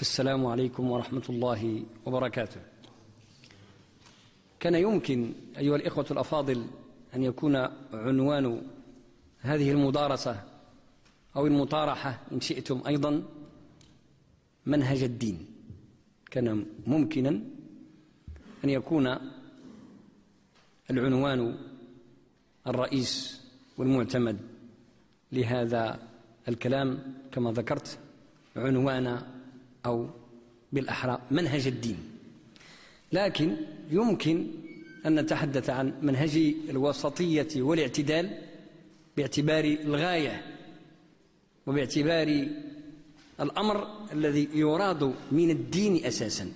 السلام عليكم ورحمة الله وبركاته. كان يمكن أيها الإخوة الأفاضل أن يكون عنوان هذه المدارسة أو المطارحة إن شئتم أيضا منهج الدين. كان ممكنا أن يكون العنوان الرئيس والمعتمد لهذا الكلام كما ذكرت عنوان أو بالأحرى منهج الدين. لكن يمكن أن نتحدث عن منهج الوسطية والاعتدال باعتبار الغاية وباعتبار الأمر الذي يراد من الدين أساسا.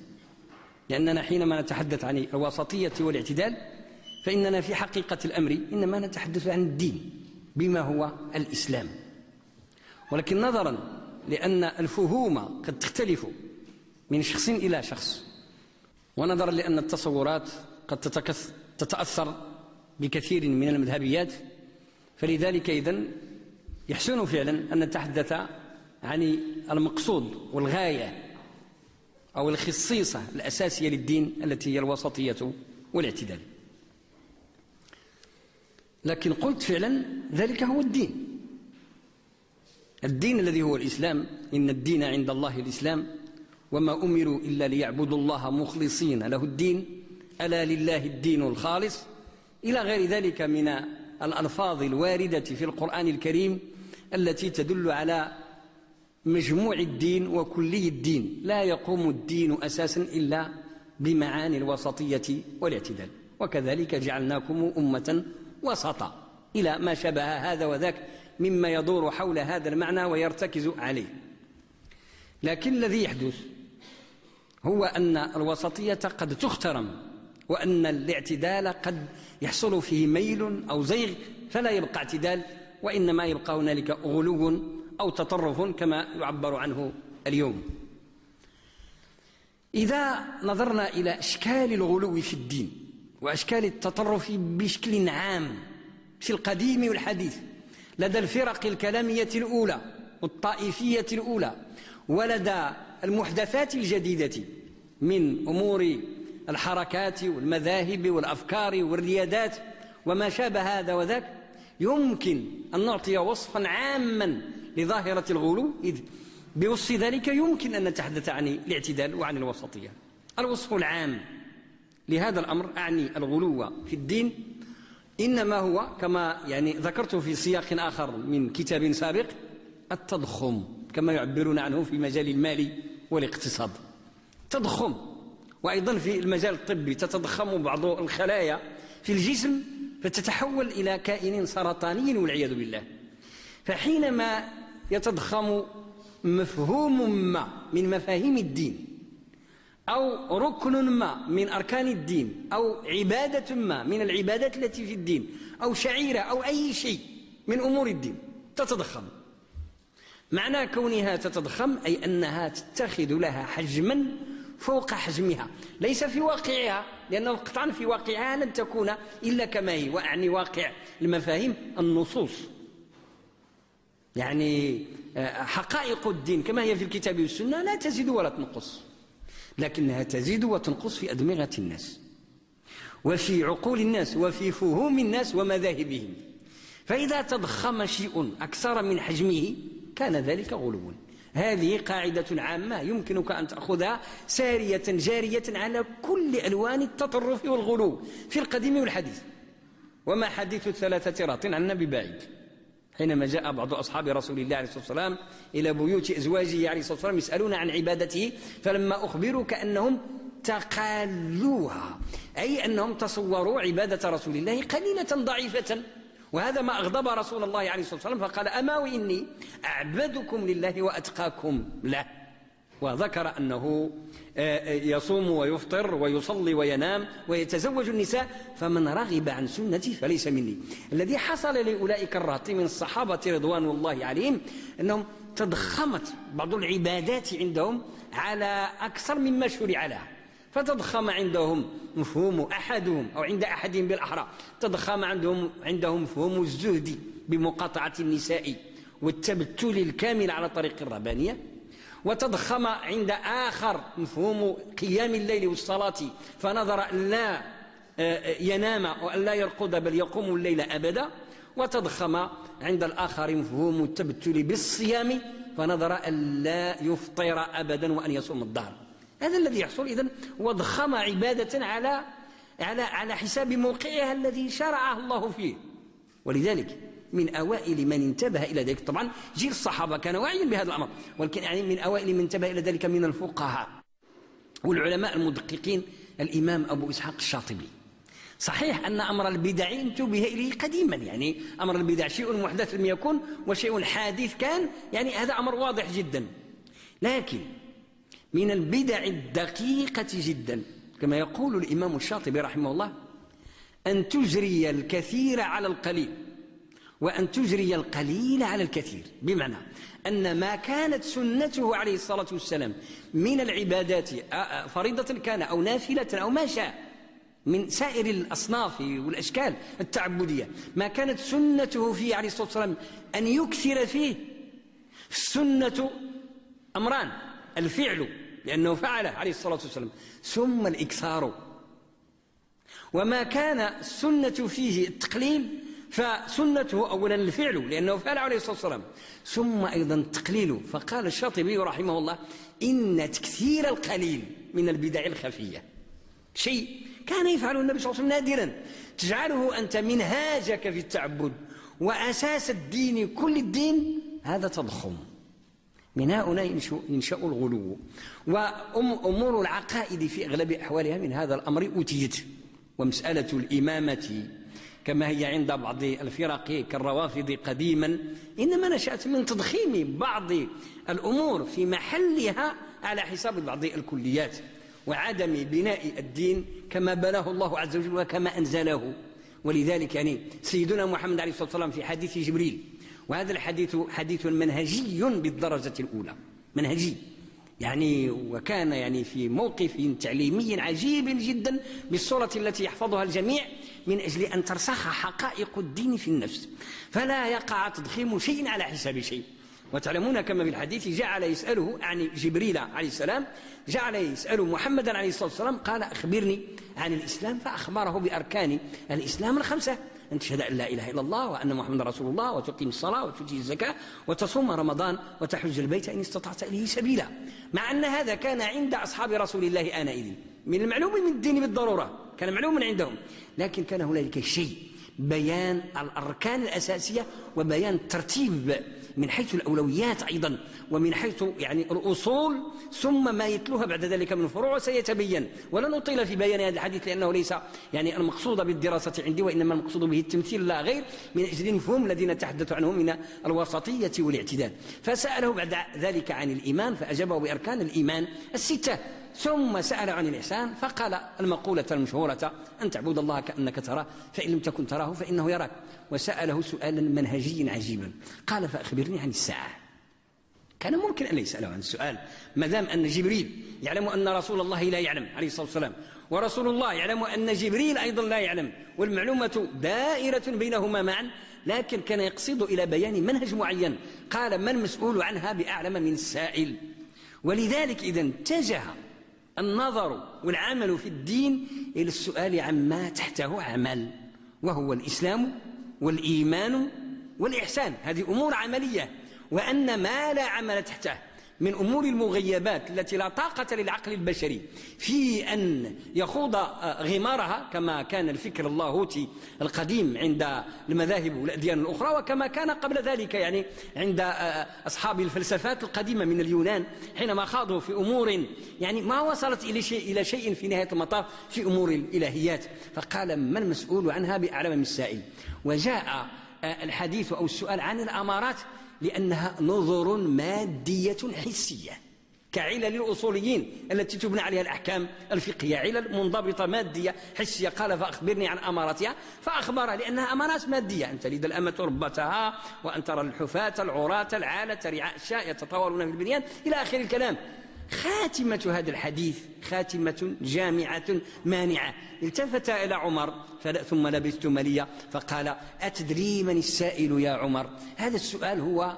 لأننا حينما نتحدث عن الوسطية والاعتدال فإننا في حقيقة الأمر إنما نتحدث عن الدين بما هو الإسلام. ولكن نظرا لأن الفهوم قد تختلف من شخص إلى شخص. ونظرا لأن التصورات قد تتأثر بكثير من المذهبيات. فلذلك إذن يحسن فعلا أن نتحدث عن المقصود والغاية أو الخصيصة الأساسية للدين التي هي الوسطية والاعتدال. لكن قلت فعلا ذلك هو الدين. الدين الذي هو الإسلام إن الدين عند الله الإسلام وما أمروا إلا ليعبدوا الله مخلصين له الدين ألا لله الدين الخالص؟ إلى غير ذلك من الألفاظ الواردة في القرآن الكريم التي تدل على مجموع الدين وكلي الدين. لا يقوم الدين أساسا إلا بمعاني الوسطية والاعتدال. وكذلك جعلناكم أمة وسطا إلى ما شبه هذا وذاك مما يدور حول هذا المعنى ويرتكز عليه. لكن الذي يحدث هو أن الوسطية قد تخترم وأن الاعتدال قد يحصل فيه ميل أو زيغ فلا يبقى اعتدال وإنما يبقى هنالك غلو أو تطرف كما يعبر عنه اليوم. إذا نظرنا إلى أشكال الغلو في الدين وأشكال التطرف بشكل عام في القديم والحديث لدى الفرق الكلامية الأولى والطائفية الأولى ولدى المحدثات الجديدة من أمور الحركات والمذاهب والأفكار والريادات وما شابه هذا وذاك يمكن أن نعطي وصفا عاما لظاهرة الغلو إذ بوصف ذلك يمكن أن نتحدث عن الاعتدال وعن الوسطية. الوصف العام لهذا الأمر أعني الغلو في الدين إنما هو كما يعني ذكرت في سياق آخر من كتاب سابق التضخم كما يعبرون عنه في مجال المال والاقتصاد. تضخم. وأيضا في المجال الطبي تتضخم بعض الخلايا في الجسم فتتحول إلى كائن سرطاني والعياذ بالله. فحينما يتضخم مفهوم ما من مفاهيم الدين أو ركن ما من أركان الدين أو عبادة ما من العبادات التي في الدين أو شعيرة أو أي شيء من أمور الدين. تتضخم. معنى كونها تتضخم أي أنها تتخذ لها حجما فوق حجمها. ليس في واقعها لأنه قطعا في واقعها لن تكون إلا كما هي. وأعني واقع المفاهيم النصوص. يعني حقائق الدين كما هي في الكتاب والسنة لا تزيد ولا تنقص. لكنها تزيد وتنقص في أدمغة الناس وفي عقول الناس وفي فهوم الناس ومذاهبهم. فإذا تضخم شيء أكثر من حجمه كان ذلك غلوا هذه قاعدة عامة يمكنك أن تأخذها سارية جارية على كل ألوان التطرف والغلو في القديم والحديث. وما حديث الثلاثة راط عن النبي بعيد. حينما جاء بعض أصحاب رسول الله عليه الصلاة والسلام إلى بيوت أزواجه عليه الصلاة والسلام يسألون عن عبادته فلما أخبروا كأنهم تقالوها أي أنهم تصوروا عبادة رسول الله قليلة ضعيفة. وهذا ما أغضب رسول الله عليه الصلاة والسلام فقال أما وإني أعبدكم لله وأتقاكم له. وذكر أنه يصوم ويفطر ويصلي وينام ويتزوج النساء فمن رغب عن سنتي فليس مني. الذي حصل لأولئك الرهط من الصحابة رضوان الله عليهم أنهم تضخمت بعض العبادات عندهم على أكثر مما شرع لها. فتضخم عندهم مفهوم أحدهم أو عند أحدهم بالأحرى تضخم عندهم عندهم مفهوم الزهد بمقاطعة النساء والتبتل الكامل على طريق الرهبانية وتضخم عند آخر مفهوم قيام الليل والصلاة. فنظر أن لا آه، ينام وأن لا يرقد بل يقوم الليل أبدا. وتضخم عند الآخر مفهوم التبتل بالصيام. فنظر أن لا يفطر أبدا وأن يصوم الدهر. هذا الذي يحصل إذن وضخم عبادة على على على حساب موقعها الذي شرعه الله فيه. ولذلك من أوائل من انتبه إلى ذلك. طبعا جيل الصحابة كان واعيا بهذا الأمر ولكن يعني من أوائل من انتبه إلى ذلك من الفقهاء. والعلماء المدققين الإمام أبو إسحاق الشاطبي. صحيح أن أمر البدع انتبه إليه قديما يعني أمر البدع شيء محدث لم يكن وشيء حادث كان يعني هذا أمر واضح جدا. لكن من البدع الدقيقة جدا كما يقول الإمام الشاطبي رحمه الله أن تجري الكثير على القليل. وأن تجري القليل على الكثير. بمعنى أن ما كانت سنته عليه الصلاة والسلام من العبادات فريضة كان أو نافلة أو ما شاء من سائر الأصناف والأشكال التعبدية. ما كانت سنته فيه عليه الصلاة والسلام أن يكثر فيه السنة أمران. الفعل لأنه فعل عليه الصلاة والسلام. ثم الإكثار. وما كان السنة فيه التقليل فسنته أولا الفعل لأنه فعل عليه الصلاة والسلام. ثم أيضا التقليل فقال الشاطبي رحمه الله إن تكثير القليل من البدع الخفية. شيء كان يفعله النبي صلى الله عليه وسلم نادرا. تجعله أنت منهاجك في التعبد وأساس الدين كل الدين هذا تضخم. من هنا ينشأ, الغلو. وأمور العقائد في أغلب أحوالها من هذا الأمر أوتيت. ومسألة الإمامة. كما هي عند بعض الفرق كالروافض قديما إنما نشأت من تضخيم بعض الأمور في محلها على حساب بعض الكليات وعدم بناء الدين كما بناه الله عز وجل وكما أنزله. ولذلك يعني سيدنا محمد عليه الصلاة والسلام في حديث جبريل وهذا الحديث حديث منهجي بالدرجة الأولى منهجي. يعني وكان يعني في موقف تعليمي عجيب جدا بالصورة التي يحفظها الجميع من أجل أن ترسخ حقائق الدين في النفس. فلا يقع تضخيم شيء على حساب شيء. وتعلمون كما في الحديث جعل يسأله عن جبريل عليه السلام جعل يسأل محمدا عليه الصلاة والسلام قال أخبرني عن الإسلام فأخبره بأركان الإسلام الخمسة. أن تشهد أن لا إله إلا الله وأن محمد رسول الله وتقيم الصلاة وتؤتي الزكاة وتصوم رمضان وتحج البيت إن استطعت إليه سبيلا. مع أن هذا كان عند أصحاب رسول الله آنئذ. من المعلوم من الدين بالضرورة. كان معلوم عندهم. لكن كان هنالك شيء. بيان الأركان الأساسية وبيان ترتيب من حيث الأولويات أيضا ومن حيث يعني الأصول ثم ما يتلوها بعد ذلك من فروع سيتبين. ولن أطيل في بيان هذا الحديث لأنه ليس يعني المقصود بالدراسة عندي وإنما المقصود به التمثيل لا غير من أجل المفهوم الذين تحدث عنهم من الوسطية والإعتدال. فسأله بعد ذلك عن الإيمان فأجابه بأركان الإيمان الستة. ثم سأل عن الإحسان فقال المقولة المشهورة أن تعبد الله كأنك تراه فإن لم تكن تراه فإنه يراك. وسأله سؤالا منهجيا عجيبا قال فأخبرني عن الساعة. كان ممكن أن يسأله عن السؤال ما دام أن جبريل يعلم أن رسول الله لا يعلم عليه الصلاة والسلام. ورسول الله يعلم أن جبريل أيضا لا يعلم. والمعلومة دائرة بينهما معا لكن كان يقصد إلى بيان منهج معين. قال من مسؤول عنها بأعلم من السائل ولذلك إذا اتجه النظر والعمل في الدين إلى السؤال عما تحته عمل وهو الإسلام والإيمان والإحسان. هذه أمور عملية وأن ما لا عمل تحته من أمور المغيبات التي لا طاقة للعقل البشري. في أن يخوض غمارها كما كان الفكر اللاهوتي القديم عند المذاهب والأديان الأخرى وكما كان قبل ذلك يعني عند أصحاب الفلسفات القديمة من اليونان حينما خاضوا في أمور يعني ما وصلت إلى شيء, إلى شيء في نهاية المطاف في أمور الإلهيات. فقال ما المسؤول عنها بأعلم من السائل؟ وجاء الحديث أو السؤال عن الأمارات لأنها نظر مادية حسية كعلل الأصوليين التي تبنى عليها الأحكام الفقهية. علل منضبطة مادية حسية. قال فأخبرني عن أماراتها. فأخبر لأنها أمارات مادية. أن تلد الأمة ربتها وأن ترى الحفاة العراة العالة رعاء الشاء يتطاولون في البنيان إلى آخر الكلام. خاتمة هذا الحديث خاتمة جامعة مانعة. التفت إلى عمر ثم لبثت مليا فقال أتدري من السائل يا عمر؟ هذا السؤال هو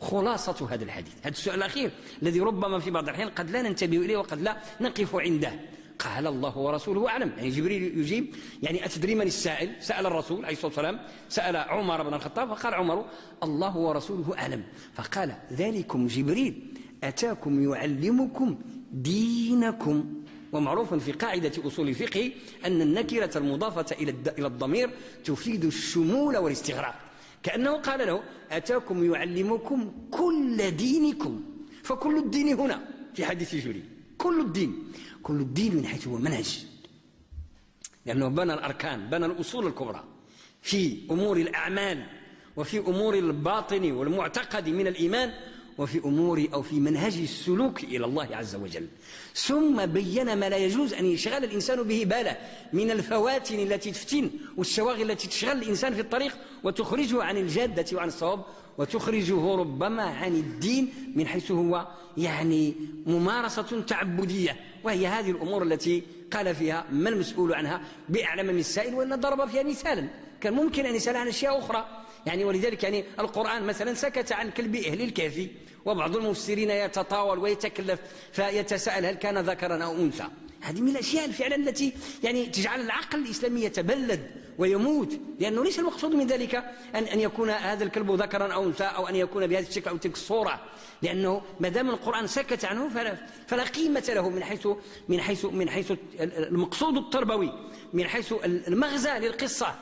خلاصة هذا الحديث. هذا السؤال الأخير الذي ربما في بعض الأحيان قد لا ننتبه إليه وقد لا نقف عنده. قال الله ورسوله أعلم. يعني جبريل يجيب يعني أتدري من السائل؟ سأل الرسول عليه الصلاة والسلام سأل عمر بن الخطاب فقال عمر الله ورسوله أعلم. فقال ذلكم جبريل. أتاكم يعلمكم دينكم. ومعروف في قاعدة أصول الفقه أن النكرة المضافة إلى الضمير تفيد الشمول والاستغراق. كأنه قال له أتاكم يعلمكم كل دينكم. فكل الدين هنا في حديث جبريل كل الدين. كل الدين من حيث هو منهج. لأنه بنى الأركان بنى الأصول الكبرى. في أمور الأعمال وفي أمور الباطن والمعتقد من الإيمان وفي أمور أو في منهج السلوك إلى الله عز وجل. ثم بين ما لا يجوز أن يشغل الإنسان به باله من الفواتن التي تفتن والشواغل التي تشغل الإنسان في الطريق وتخرجه عن الجادة وعن الصواب وتخرجه ربما عن الدين من حيث هو يعني ممارسة تعبدية. وهي هذه الأمور التي قال فيها ما المسؤول عنها؟ بأعلم من السائل وأن ضرب فيها مثالا. كان ممكن أن يسأل عن أشياء أخرى. يعني ولذلك يعني القرآن مثلا سكت عن كلب أهل الكهف. وبعض المفسرين يتطاول ويتكلف فيتساءل هل كان ذكرا أو أنثى. هذه من الأشياء فعلا التي يعني تجعل العقل الإسلامي يتبلد ويموت لأنه ليس المقصود من ذلك أن أن يكون هذا الكلب ذكرا أو أنثى أو أن يكون بهذا الشكل أو تلك الصورة. لأنه ما دام القرآن سكت عنه فلا, فلا قيمة له من حيث من حيث من حيث المقصود التربوي من حيث المغزى للقصة.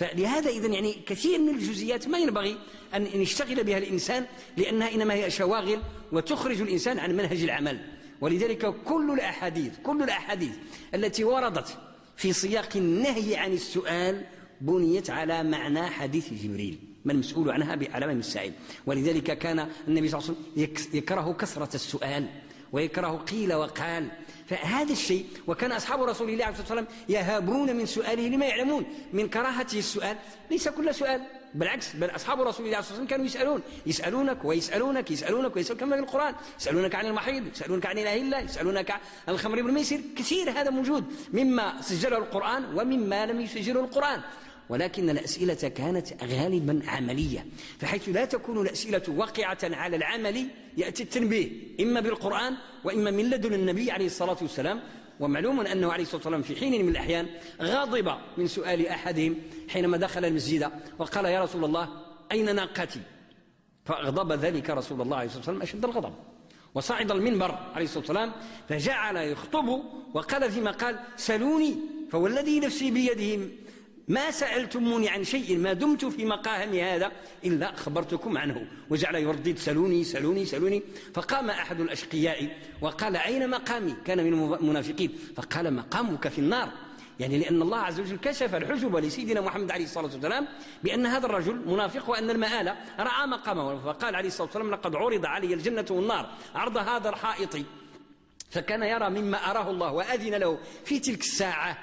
فلهذا إذا يعني كثير من الجزئيات ما ينبغي أن يشتغل بها الإنسان لأنها إنما هي شواغل وتخرج الإنسان عن منهج العمل. ولذلك كل الأحاديث كل الأحاديث التي وردت في سياق النهي عن السؤال بنيت على معنى حديث جبريل ما المسؤول عنها بعلامة السائل ولذلك كان النبي صلى الله عليه وسلم يكره كثرة السؤال ويكره قيل وقال. فهذا الشيء وكان أصحاب رسول الله عليه الصلاة والسلام يهابون من سؤاله لما يعلمون من كراهته السؤال ليس كل سؤال بالعكس بل أصحاب رسول الله صلى الله عليه وسلم كانوا يسألون يسألونك ويسألونك يسألونك ويسألونك كما في القرآن يسألونك عن المحيض يسألونك عن الله يسألونك عن الخمر بالميسر كثير هذا موجود مما سجله القرآن ومما لم يسجله القرآن. ولكن الأسئلة كانت غالبا عملية فحيث لا تكون الأسئلة واقعة على العمل يأتي التنبيه إما بالقرآن وإما من لدن النبي عليه الصلاة والسلام. ومعلوم أنه عليه الصلاة والسلام في حين من الأحيان غاضب من سؤال أحدهم حينما دخل المسجد وقال يا رسول الله أين ناقتي؟ فأغضب ذلك رسول الله عليه الصلاة والسلام أشد الغضب. وصعد المنبر عليه الصلاة والسلام فجعل يخطب وقال فيما قال سلوني فوالذي نفسي بيده ما سألتموني عن شيء ما دمت في مقام هذا إلا أخبرتكم عنه. وجعل يردد سلوني سلوني سلوني. فقام أحد الأشقياء وقال أين مقامي؟ كان من المنافقين. فقال مقامك في النار. يعني لأن الله عز وجل كشف الحجب لسيدنا محمد عليه الصلاة والسلام بأن هذا الرجل منافق وأن المآل رأى مقامه. فقال عليه الصلاة والسلام لقد عرض علي الجنة والنار عرض هذا الحائط. فكان يرى مما أراه الله وأذن له في تلك الساعة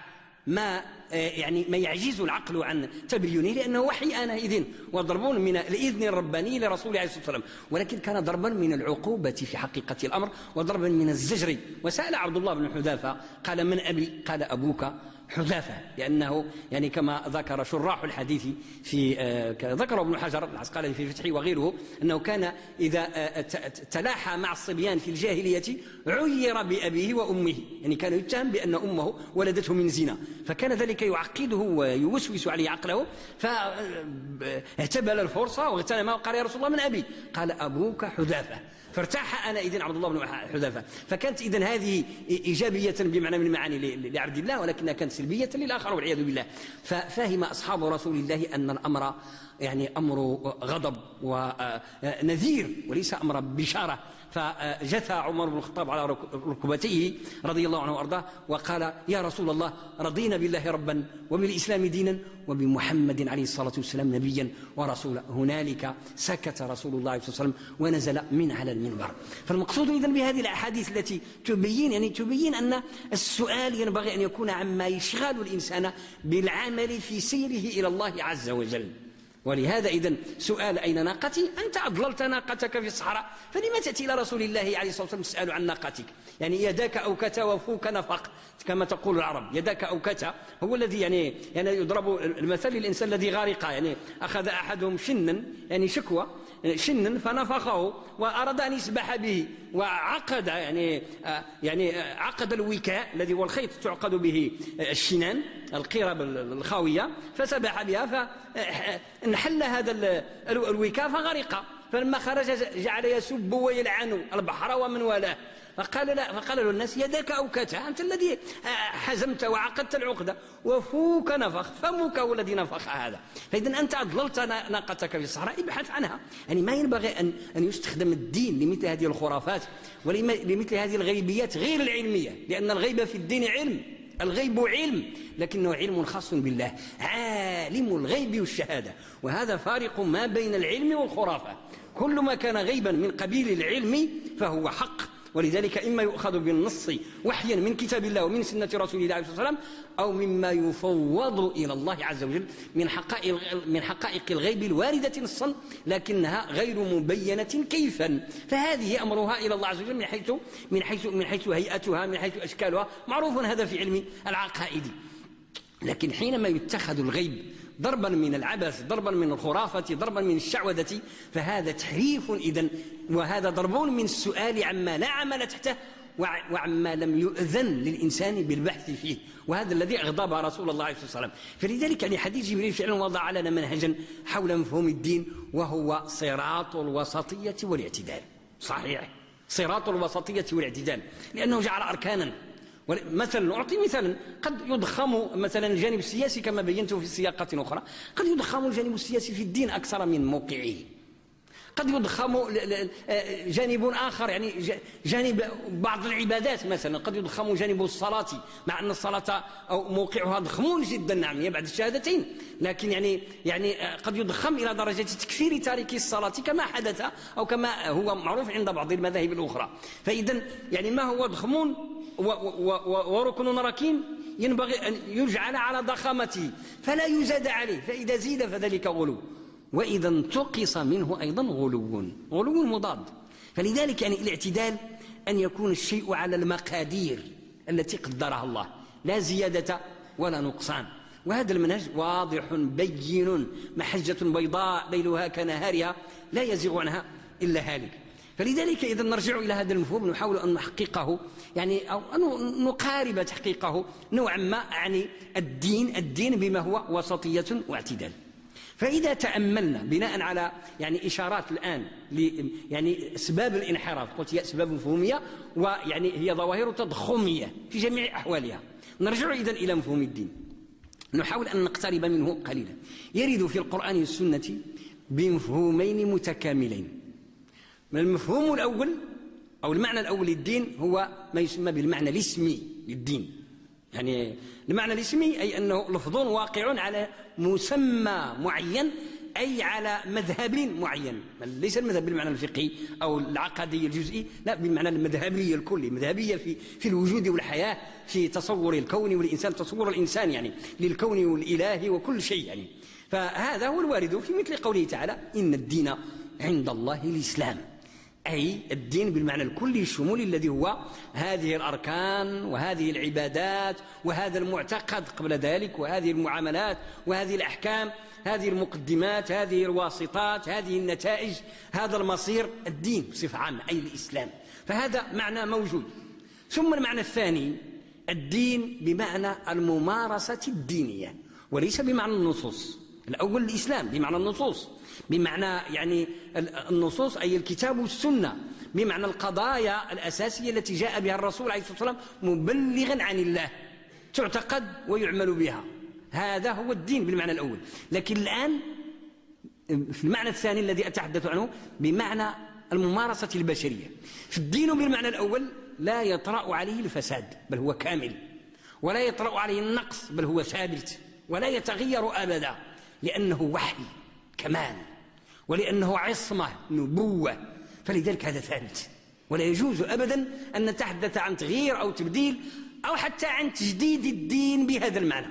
ما يعني ما يعجز العقل عن تبينه لأنه وحي آنئذ وضرب من الإذن الرباني لرسول عليه الصلاة والسلام. ولكن كان ضربا من العقوبة في حقيقة الأمر وضربا من الزجر. وسأل عبد الله بن حذافة قال من أبي؟ قال أبوك. حذافة لأنه يعني كما ذكر شراح الحديث في آه، ذكر ابن حجر العسقلاني في فتحه وغيره أنه كان إذا آه، تلاحى مع الصبيان في الجاهلية عير بأبيه وأمه يعني كان يتهم بأن أمه ولدته من زنا فكان ذلك يعقده ويوسوس عليه عقله فاعتبل الفرصة واغتنمها وقال يا رسول الله من أبي؟ قال أبوك حذافة. فارتاح إذن عبد الله بن حذافة فكانت إذن هذه إيجابية بمعنى من المعاني لعبد الله ولكنها كانت سلبية للآخر والعياذ بالله. ففهم أصحاب رسول الله أن الأمر يعني أمر غضب ونذير وليس أمر بشارة. فجثى عمر بن الخطاب على ركبتيه رضي الله عنه وأرضاه وقال يا رسول الله رضينا بالله ربا وبالإسلام دينا وبمحمد عليه الصلاة والسلام نبيا ورسولا. هنالك سكت رسول الله صلى الله عليه وسلم ونزل من على المنبر. فالمقصود اذا بهذه الأحاديث التي تبين يعني تبين أن السؤال ينبغي أن يكون عما يشغل الإنسان بالعمل في سيره إلى الله عز وجل. ولهذا إذا سؤال أين ناقتي؟ أنت أضللت ناقتك في الصحراء فلما تأتي إلى رسول الله عليه الصلاة والسلام تسأل عن ناقتك؟ يعني يداك أوكت وفوك نفق كما تقول العرب يداك أوكت هو الذي يعني يعني يضرب المثل للإنسان الذي غارق يعني أخذ أحدهم شنا يعني شكوى. شنا فنفخه وأراد أن يسبح به وعقد يعني يعني عقد الوكاء الذي هو الخيط تعقد به الشنان القرب الخاوية فسبح بها فانحل هذا الوكاء فغرق فلما خرج جعل يسب ويلعن البحر ومن والاه. فقال لا فقال له الناس يدك أوكتها أنت الذي حزمت وعقدت العقدة. وفوك نفخ فمك هو الذي نفخ هذا. فإذا أنت أضللت ناقتك في الصحراء ابحث عنها. يعني ما ينبغي أن, أن يستخدم الدين لمثل هذه الخرافات ولمثل هذه الغيبيات غير العلمية لأن الغيبة في الدين علم الغيب علم لكنه علم خاص بالله عالم الغيب والشهادة. وهذا فارق ما بين العلم والخرافة. كل ما كان غيبا من قبيل العلم فهو حق. ولذلك إما يؤخذ بالنص وحيا من كتاب الله ومن سنة رسول الله صلى الله عليه وسلم أو مما يفوض إلى الله عز وجل من حقائق, من حقائق الغيب الواردة نصا لكنها غير مبينة كيفا. فهذه أمرها إلى الله عز وجل من حيث من حيث من حيث هيئتها من حيث أشكالها. معروف هذا في علم العقائد. لكن حينما يتخذ الغيب ضربا من العبث ضربا من الخرافة ضربا من الشعوذة. فهذا تحريف إذا وهذا ضرب من السؤال عما لا عمل تحته وعما لم يؤذن للإنسان بالبحث فيه. وهذا الذي أغضب رسول الله عليه وسلم فلذلك يعني حديث جبريل فعلا وضع لنا منهجا حول مفهوم الدين وهو صراط الوسطية والاعتدال. صحيح. صراط الوسطية والاعتدال. لأنه جعل أركانا. مثلا نعطي مثلا قد يضخم مثلا الجانب السياسي كما بينته في سياقات أخرى قد يضخم الجانب السياسي في الدين أكثر من موقعه. قد يضخم جانب آخر يعني جانب بعض العبادات مثلا قد يضخم جانب الصلاة مع أن الصلاة أو موقعها ضخم جدا نعم هي بعد الشهادتين. لكن يعني يعني قد يضخم إلى درجة تكفير تارك الصلاة كما حدث أو كما هو معروف عند بعض المذاهب الأخرى. فإذا يعني ما هو ضخم وركن ركين ينبغي أن يجعل على ضخامته. فلا يزاد عليه. فإذا زيد فذلك غلو. وإذا انتقص منه أيضا غلو. غلو مضاد. فلذلك يعني الاعتدال أن يكون الشيء على المقادير التي قدرها الله. لا زيادة ولا نقصان. وهذا المنهج واضح بين محجة بيضاء ليلها كنهارها لا يزيغ عنها إلا هالك. فلذلك إذا نرجع إلى هذا المفهوم نحاول أن نحققه يعني أو أن نقارب تحقيقه نوعا ما يعني الدين الدين بما هو وسطية واعتدال. فإذا تأملنا بناء على يعني إشارات الآن يعني أسباب الانحراف قلت هي أسباب مفهومية ويعني هي ظواهر تضخمية في جميع أحوالها. نرجع إذا إلى مفهوم الدين. نحاول أن نقترب منه قليلا. يرد في القرآن والسنة بمفهومين متكاملين. المفهوم الأول؟ أو المعنى الأول للدين هو ما يسمى بالمعنى الاسمي للدين. يعني المعنى الاسمي أي أنه لفظ واقع على مسمى معين أي على مذهب معين. ليس المذهب بالمعنى الفقهي أو العقدي الجزئي لا بالمعنى المذهبي الكلي مذهبية في, في الوجود والحياة في تصور الكون والإنسان تصور الإنسان يعني للكون والإله وكل شيء يعني. فهذا هو الوارد في مثل قوله تعالى إن الدين عند الله الإسلام. أي الدين بالمعنى الكلي الشمولي الذي هو هذه الأركان وهذه العبادات وهذا المعتقد قبل ذلك وهذه المعاملات وهذه الأحكام هذه المقدمات هذه الواسطات هذه النتائج هذا المصير الدين بصفة عامة أي الإسلام. فهذا معنى موجود. ثم المعنى الثاني الدين بمعنى الممارسة الدينية وليس بمعنى النصوص. الأول الإسلام بمعنى النصوص. بمعنى يعني النصوص أي الكتاب والسنة. بمعنى القضايا الأساسية التي جاء بها الرسول عليه الصلاة والسلام مبلغا عن الله تعتقد ويعمل بها. هذا هو الدين بالمعنى الأول. لكن الآن في المعنى الثاني الذي أتحدث عنه بمعنى الممارسة البشرية. في الدين بالمعنى الأول لا يطرأ عليه الفساد بل هو كامل. ولا يطرأ عليه النقص بل هو ثابت. ولا يتغير أبدا. لأنه وحي كمال ولأنه عصمة نبوة. فلذلك هذا ثابت. ولا يجوز أبدا أن نتحدث عن تغيير أو تبديل أو حتى عن تجديد الدين بهذا المعنى.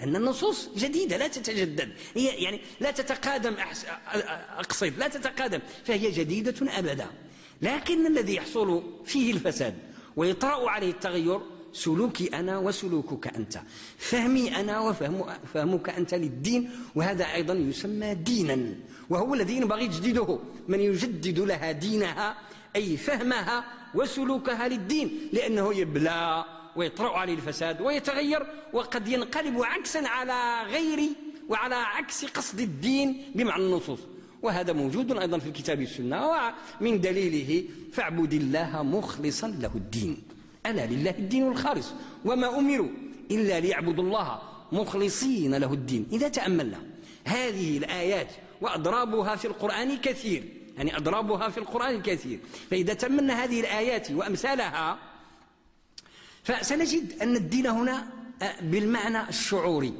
أن النصوص جديدة لا تتجدد. هي يعني لا تتقادم أقصد لا تتقادم. فهي جديدة أبدا. لكن الذي يحصل فيه الفساد ويطرأ عليه التغير سلوكي أنا وسلوكك أنت. فهمي أنا وفهم فهمك أنت للدين وهذا أيضا يسمى دينا. وهو الذي ينبغي تجديده. من يجدد لها دينها أي فهمها وسلوكها للدين لأنه يبلى ويطرأ عليه الفساد ويتغير وقد ينقلب عكسا على غير وعلى عكس قصد الدين بمعنى النصوص. وهذا موجود أيضا في الكتاب والسنة ومن دليله فاعبد الله مخلصا له الدين. ألا لله الدين الخالص وما أمروا إلا ليعبدوا الله مخلصين له الدين. إذا تأملنا هذه الآيات وأضرابها في القرآن كثير يعني أضرابها في القرآن كثير. فإذا تأملنا هذه الآيات وأمثالها فسنجد أن الدين هنا بالمعنى الشعوري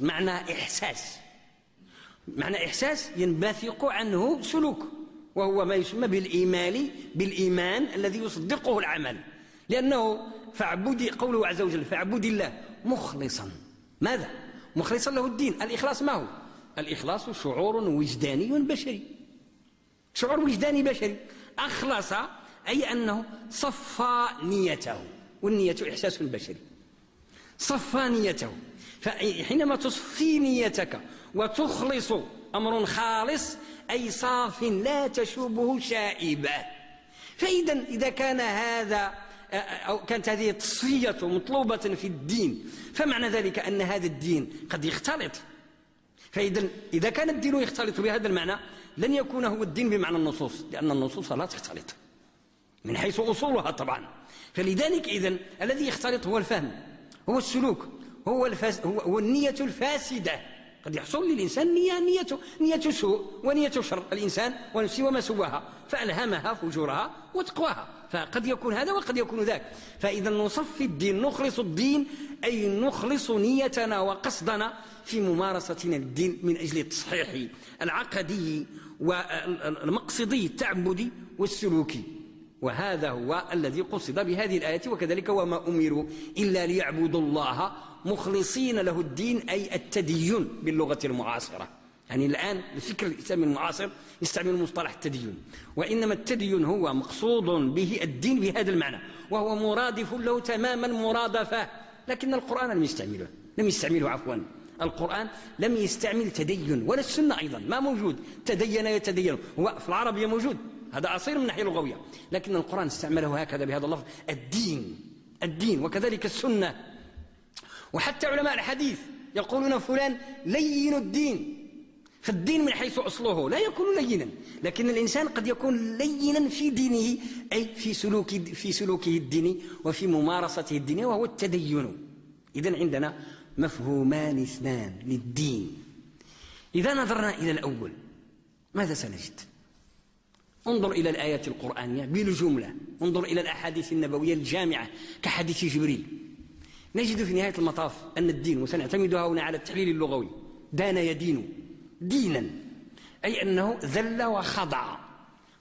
معنى إحساس. معنى إحساس ينبثق عنه سلوك وهو ما يسمى بالإيمان بالإيمان الذي يصدقه العمل. لأنه فاعبدي قوله عز وجل فاعبدي الله مخلصا. ماذا؟ مخلصا له الدين الإخلاص ما هو؟ الإخلاص شعور وجداني بشري. شعور وجداني بشري. أخلص أي أنه صفى نيته والنية إحساس بشري. صفى نيته. فحينما تصفي نيتك وتخلص أمر خالص أي صاف لا تشوبه شائبة. فإذا إذا كان هذا أو كانت هذه التصفية مطلوبة في الدين. فمعنى ذلك أن هذا الدين قد يختلط. فإذا إذا كان الدين يختلط بهذا المعنى لن يكون هو الدين بمعنى النصوص لأن النصوص لا تختلط. من حيث أصولها طبعا. فلذلك إذا الذي يختلط هو الفهم هو السلوك هو, الفاس هو, هو النية الفاسدة. قد يحصل للإنسان نية نية نية سوء ونية شر. الإنسان ونفسه وما سواها فألهمها فجورها وتقواها. فقد يكون هذا وقد يكون ذاك. فإذا نصفي الدين نخلص الدين أي نخلص نيتنا وقصدنا في ممارستنا للدين من أجل التصحيح العقدي والمقصدي التعبدي والسلوكي. وهذا هو الذي قصد بهذه الآية وكذلك وما أمروا إلا ليعبدوا الله مخلصين له الدين أي التدين باللغة المعاصرة. يعني الآن الفكر الإسلامي المعاصر يستعمل مصطلح التدين. وإنما التدين هو مقصود به الدين بهذا المعنى وهو مرادف له تماما مرادفة. لكن القرآن لم يستعمله لم يستعمله عفوا. القرآن لم يستعمل تدين ولا السنة أيضا ما موجود. تدين يتدين هو في العربية موجود. هذا أصيل من الناحية اللغوية لكن القرآن استعمله هكذا بهذا اللفظ الدين الدين وكذلك السنة. وحتى علماء الحديث يقولون فلان لين الدين. فالدين من حيث أصله. لا يكون لينا. لكن الإنسان قد يكون لينا في دينه أي في سلوك في سلوكه الديني وفي ممارسته الدينية وهو التدين. إذا عندنا مفهومان اثنان للدين. إذا نظرنا إلى الأول ماذا سنجد؟ انظر إلى الآيات القرآنية بالجملة. انظر إلى الأحاديث النبوية الجامعة كحديث جبريل. نجد في نهاية المطاف أن الدين وسنعتمدها هنا على التحليل اللغوي. دان يدين. دينا أي أنه ذل وخضع.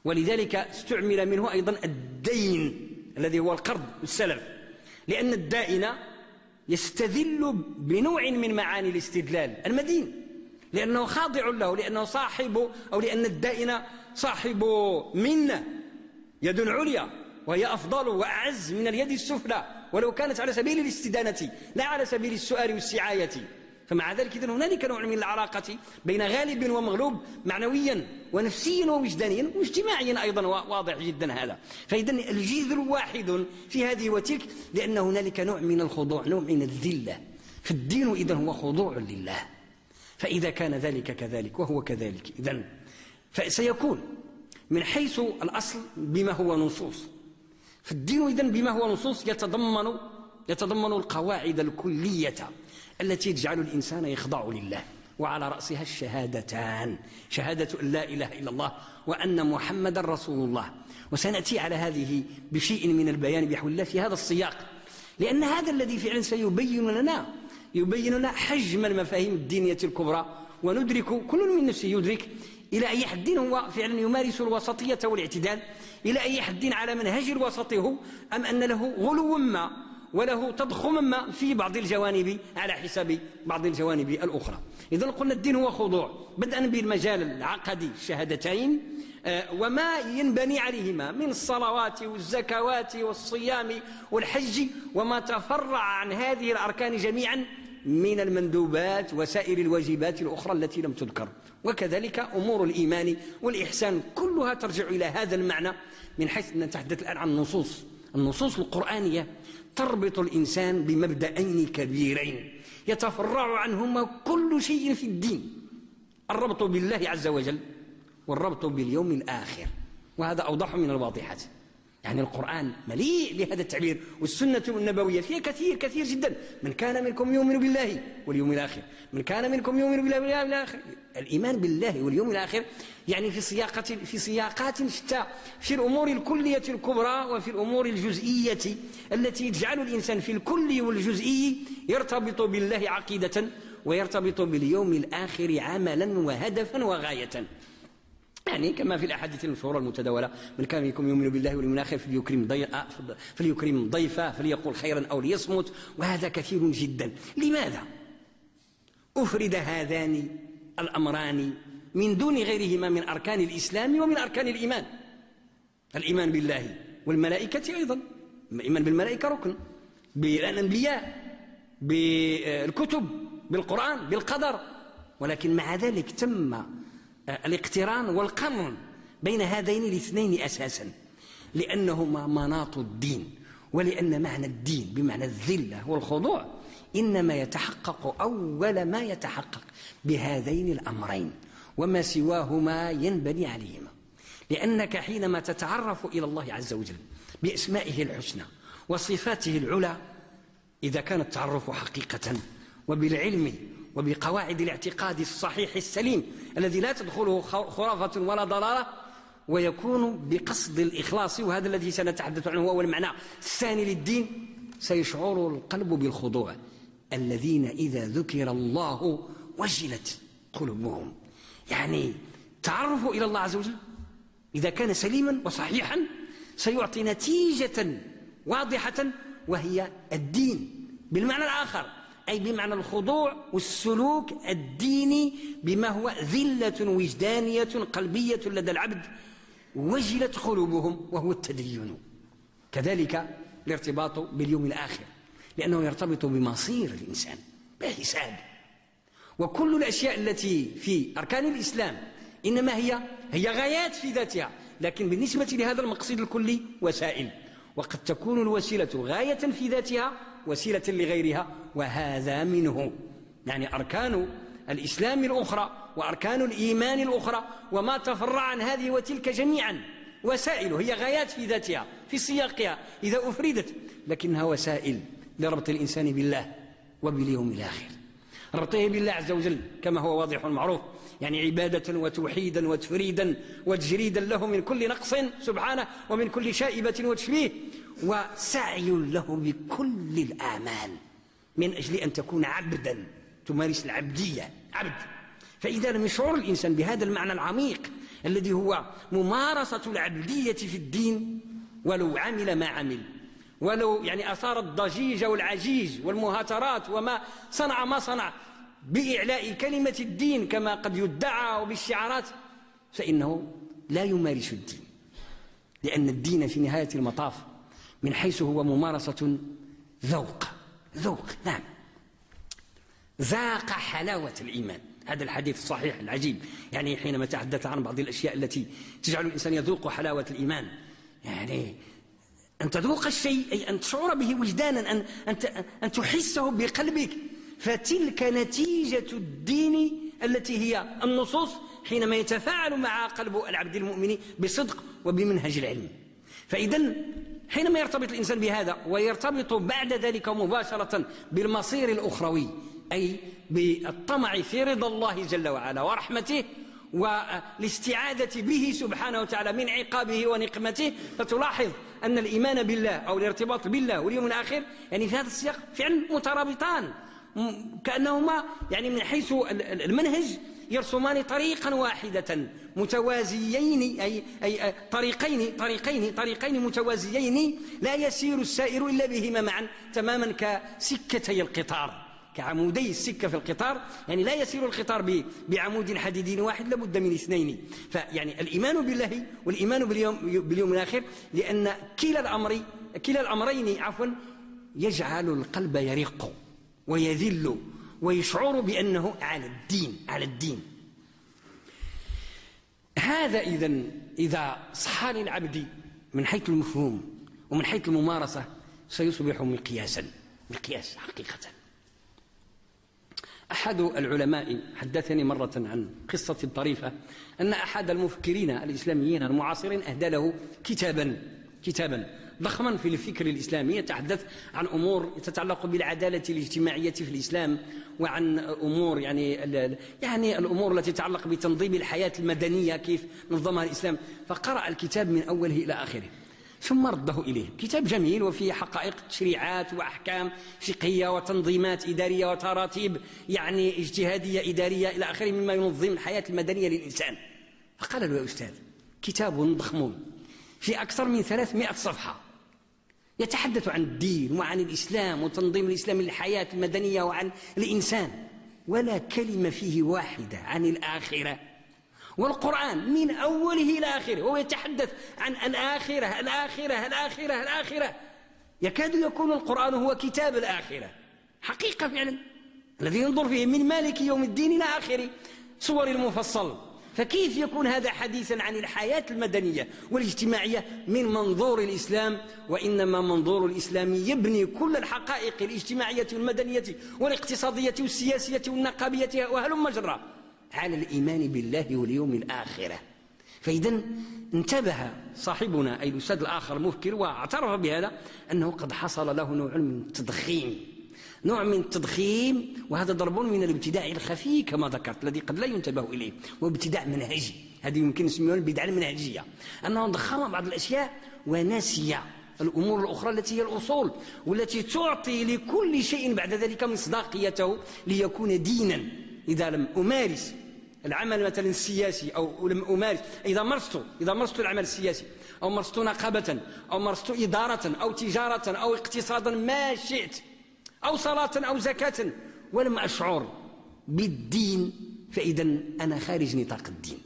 ولذلك استعمل منه أيضا الدين الذي هو القرض السلف لأن الدائن يستذل بنوع من معاني الاستدلال. المدين لأنه خاضع له لأنه صاحب أو لأن الدائن صاحب منة يد عليا وهي أفضل وأعز من اليد السفلى. ولو كانت على سبيل الاستدانة لا على سبيل السؤال والسعاية. فمع ذلك إذن هنالك نوع من العلاقة بين غالب ومغلوب معنويا ونفسيا ووجدانيا واجتماعيا أيضا واضح جدا هذا. فإذا الجذر واحد في هذه وتلك لأن هنالك نوع من الخضوع نوع من الذلة. فالدين إذن هو خضوع لله. فإذا كان ذلك كذلك وهو كذلك إذن فسيكون من حيث الأصل بما هو نصوص. فالدين إذن بما هو نصوص يتضمن يتضمن القواعد الكلية. التي تجعل الإنسان يخضع لله وعلى رأسها الشهادتان شهادة أن لا إله إلا الله وأن محمد رسول الله. وسنأتي على هذه بشيء من البيان بحول الله في هذا السياق لأن هذا الذي فعلا سيبين لنا يبين لنا حجم المفاهيم الدينية الكبرى وندرك كل من نفسه يدرك إلى أي حد هو فعلا يمارس الوسطية والاعتدال إلى أي حد على منهج الوسط هو أم أن له غلو ما وله تضخم في بعض الجوانب على حساب بعض الجوانب الأخرى. إذا قلنا الدين هو خضوع. بدءا بالمجال العقدي الشهادتين آه، وما ينبني عليهما من الصلوات والزكوات والصيام والحج وما تفرع عن هذه الأركان جميعا من المندوبات وسائر الواجبات الأخرى التي لم تذكر. وكذلك أمور الإيمان والإحسان كلها ترجع إلى هذا المعنى من حيث نتحدث الآن عن النصوص. النصوص القرآنية تربط الإنسان بمبدأين كبيرين. يتفرع عنهما كل شيء في الدين. الربط بالله عز وجل والربط باليوم الآخر. وهذا أوضح من الواضحات. يعني القرآن مليء بهذا التعبير والسنة النبوية فيها كثير كثير جدا. من كان منكم يؤمن بالله واليوم الآخر. من كان منكم يؤمن بالله واليوم الآخر. الإيمان بالله واليوم الآخر يعني في سياقات في سياقات شتى في الأمور الكلية الكبرى وفي الأمور الجزئية التي تجعل الإنسان في الكلي والجزئي يرتبط بالله عقيدة ويرتبط باليوم الآخر عملا وهدفا وغاية. يعني كما في الأحاديث المشهورة المتداوله من كان منكم يؤمن بالله واليوم الآخر فليكرم ضي... آه، فليكرم ضيفه فليقول خيرا أو ليصمت وهذا كثير جدا. لماذا؟ أفرد هذان الأمران من دون غيرهما من أركان الإسلام ومن أركان الإيمان. الإيمان بالله والملائكة أيضا. الإيمان بالملائكة ركن. بالأنبياء بالكتب بالقرآن بالقدر. ولكن مع ذلك تم الاقتران والقرن بين هذين الاثنين أساسا. لأنهما مناط الدين ولأن معنى الدين بمعنى الذلة والخضوع إنما يتحقق أول ما يتحقق بهذين الأمرين وما سواهما ينبني عليهما. لأنك حينما تتعرف إلى الله عز وجل بأسمائه الحسنى وصفاته العلى إذا كان التعرف حقيقة وبالعلم وبقواعد الاعتقاد الصحيح السليم الذي لا تدخله خرافة ولا ضلالة ويكون بقصد الإخلاص وهذا الذي سنتحدث عنه هو المعنى الثاني للدين سيشعر القلب بالخضوع. الذين إذا ذكر الله وجلت قلوبهم. يعني تعرف إلى الله عز وجل؟ إذا كان سليما وصحيحا سيعطي نتيجة واضحة وهي الدين. بالمعنى الآخر أي بمعنى الخضوع والسلوك الديني بما هو ذلة وجدانية قلبية لدى العبد وجلت قلوبهم وهو التدين. كذلك الارتباط باليوم الآخر لأنه يرتبط بمصير الإنسان بحساب. وكل الأشياء التي في أركان الإسلام إنما هي هي غايات في ذاتها لكن بالنسبة لهذا المقصد الكلي وسائل. وقد تكون الوسيلة غاية في ذاتها وسيلة لغيرها وهذا منه. يعني أركان الإسلام الأخرى وأركان الإيمان الأخرى وما تفرع عن هذه وتلك جميعا. وسائل هي غايات في ذاتها في سياقها إذا أفردت. لكنها وسائل لربط الإنسان بالله وباليوم الآخر. ربطه بالله عز وجل كما هو واضح ومعروف يعني عبادة وتوحيدا وتفريدا وتجريدا له من كل نقص سبحانه ومن كل شائبة وتشبيه. وسعي له بكل الآمال. من أجل أن تكون عبدا تمارس العبدية عبد. فإذا لم يشعر الإنسان بهذا المعنى العميق الذي هو ممارسة العبدية في الدين ولو عمل ما عمل ولو يعني أثار الضجيج والعجيج والمهاترات وما صنع ما صنع بإعلاء كلمة الدين كما قد يدعى وبالشعارات فإنه لا يمارس الدين. لأن الدين في نهاية المطاف من حيث هو ممارسة ذوق. ذوق نعم. ذاق حلاوة الإيمان. هذا الحديث الصحيح العجيب. يعني حينما تحدث عن بعض الأشياء التي تجعل الإنسان يذوق حلاوة الإيمان. يعني أن تذوق الشيء أي أن تشعر به وجدانا أن, أن, أن تحسه بقلبك. فتلك نتيجة الدين التي هي النصوص حينما يتفاعل مع قلب العبد المؤمن بصدق وبمنهج العلم. فإذا حينما يرتبط الإنسان بهذا ويرتبط بعد ذلك مباشرة بالمصير الأخروي أي بالطمع في رضا الله جل وعلا ورحمته والاستعاذة به سبحانه وتعالى من عقابه ونقمته فتلاحظ أن الإيمان بالله أو الارتباط بالله واليوم الآخر يعني في هذا السياق فعلا مترابطان كأنهما يعني من حيث المنهج يرسمان طريقا واحدة متوازيين أي, أي طريقين طريقين طريقين متوازيين لا يسير السائر إلا بهما معا تماما كسكتي القطار كعمودي السكة في القطار. يعني لا يسير القطار بعمود حديد واحد لابد من اثنين. فيعني الإيمان بالله والإيمان باليوم, باليوم الآخر لأن كلا الأمر كلا الأمرين عفوا يجعل القلب يرق ويذل. ويشعر بأنه على الدين على الدين. هذا إذا إذا صح للعبد من حيث المفهوم ومن حيث الممارسة سيصبح مقياسا مقياس حقيقة. أحد العلماء حدثني مرة عن قصة طريفة أن أحد المفكرين الإسلاميين المعاصرين أهدى له كتابا كتابا ضخما في الفكر الإسلامي يتحدث عن أمور تتعلق بالعدالة الاجتماعية في الإسلام وعن أمور يعني يعني الأمور التي تتعلق بتنظيم الحياة المدنية كيف نظمها الإسلام. فقرأ الكتاب من أوله إلى آخره ثم رده إليه. كتاب جميل وفيه حقائق تشريعات وأحكام فقهية وتنظيمات إدارية وتراتيب يعني اجتهادية إدارية إلى آخره مما ينظم الحياة المدنية للإنسان. فقال له يا أستاذ كتاب ضخم في أكثر من 300 صفحة. يتحدث عن الدين وعن الإسلام وتنظيم الإسلام للحياة المدنية وعن الإنسان ولا كلمة فيه واحدة عن الآخرة. والقرآن من أوله إلى آخره وهو يتحدث عن الآخرة الآخرة الآخرة الآخرة. يكاد يكون القرآن هو كتاب الآخرة. حقيقة فعلا. الذي ينظر فيه من مالك يوم الدين إلى آخر صور المفصل. فكيف يكون هذا حديثا عن الحياة المدنية والاجتماعية من منظور الإسلام؟ وإنما منظور الإسلام يبني كل الحقائق الاجتماعية والمدنية والاقتصادية والسياسية والنقابية وهلم مجرى على الإيمان بالله واليوم الآخرة. فإذا انتبه صاحبنا أي الأستاذ الآخر المفكر واعترف بهذا أنه قد حصل له نوع من التضخيم نوع من التضخيم وهذا ضرب من الابتداع الخفي كما ذكرت الذي قد لا ينتبه إليه وابتداع منهجي. هذه يمكن نسميها البدعة المنهجية. أنه ضخم بعض الأشياء ونسي الأمور الأخرى التي هي الأصول والتي تعطي لكل شيء بعد ذلك مصداقيته ليكون دينا. إذا لم أمارس العمل مثلا السياسي أو لم أمارس إذا مارست إذا مارست العمل السياسي أو مارست نقابة أو مارست إدارة أو تجارة أو اقتصادا ما شئت أو صلاة أو زكاة ولم أشعر بالدين فإذا أنا خارج نطاق الدين.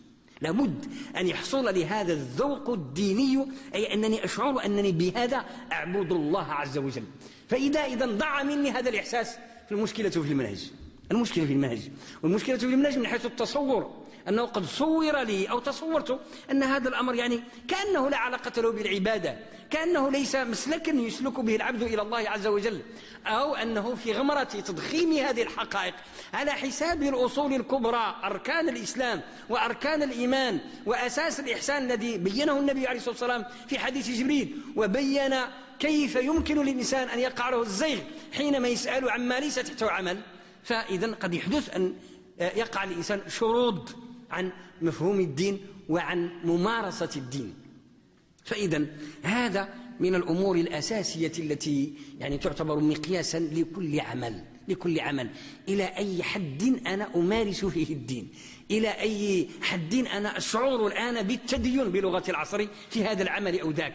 لابد أن يحصل لي هذا الذوق الديني أي أنني أشعر أنني بهذا أعبد الله عز وجل. فإذا إذا ضاع مني هذا الإحساس فالمشكلة في المنهج. المشكلة في المنهج. والمشكلة في المنهج من حيث التصور. أنه قد صور لي أو تصورت أن هذا الأمر يعني كأنه لا علاقة له بالعبادة كأنه ليس مسلكا يسلك به العبد إلى الله عز وجل أو أنه في غمرة تضخيم هذه الحقائق. على حساب الأصول الكبرى أركان الإسلام وأركان الإيمان وأساس الإحسان الذي بينه النبي عليه الصلاة والسلام في حديث جبريل وبين كيف يمكن للإنسان أن يقع له الزيغ حينما يسأل عما ليس تحته عمل. فإذا قد يحدث أن يقع الإنسان شرود عن مفهوم الدين وعن ممارسة الدين. فإذا هذا من الأمور الأساسية التي يعني تعتبر مقياسا لكل عمل لكل عمل. إلى أي حد أنا أمارس فيه الدين؟ إلى أي حد أنا أشعر الآن بالتدين بلغة العصر في هذا العمل أو ذاك؟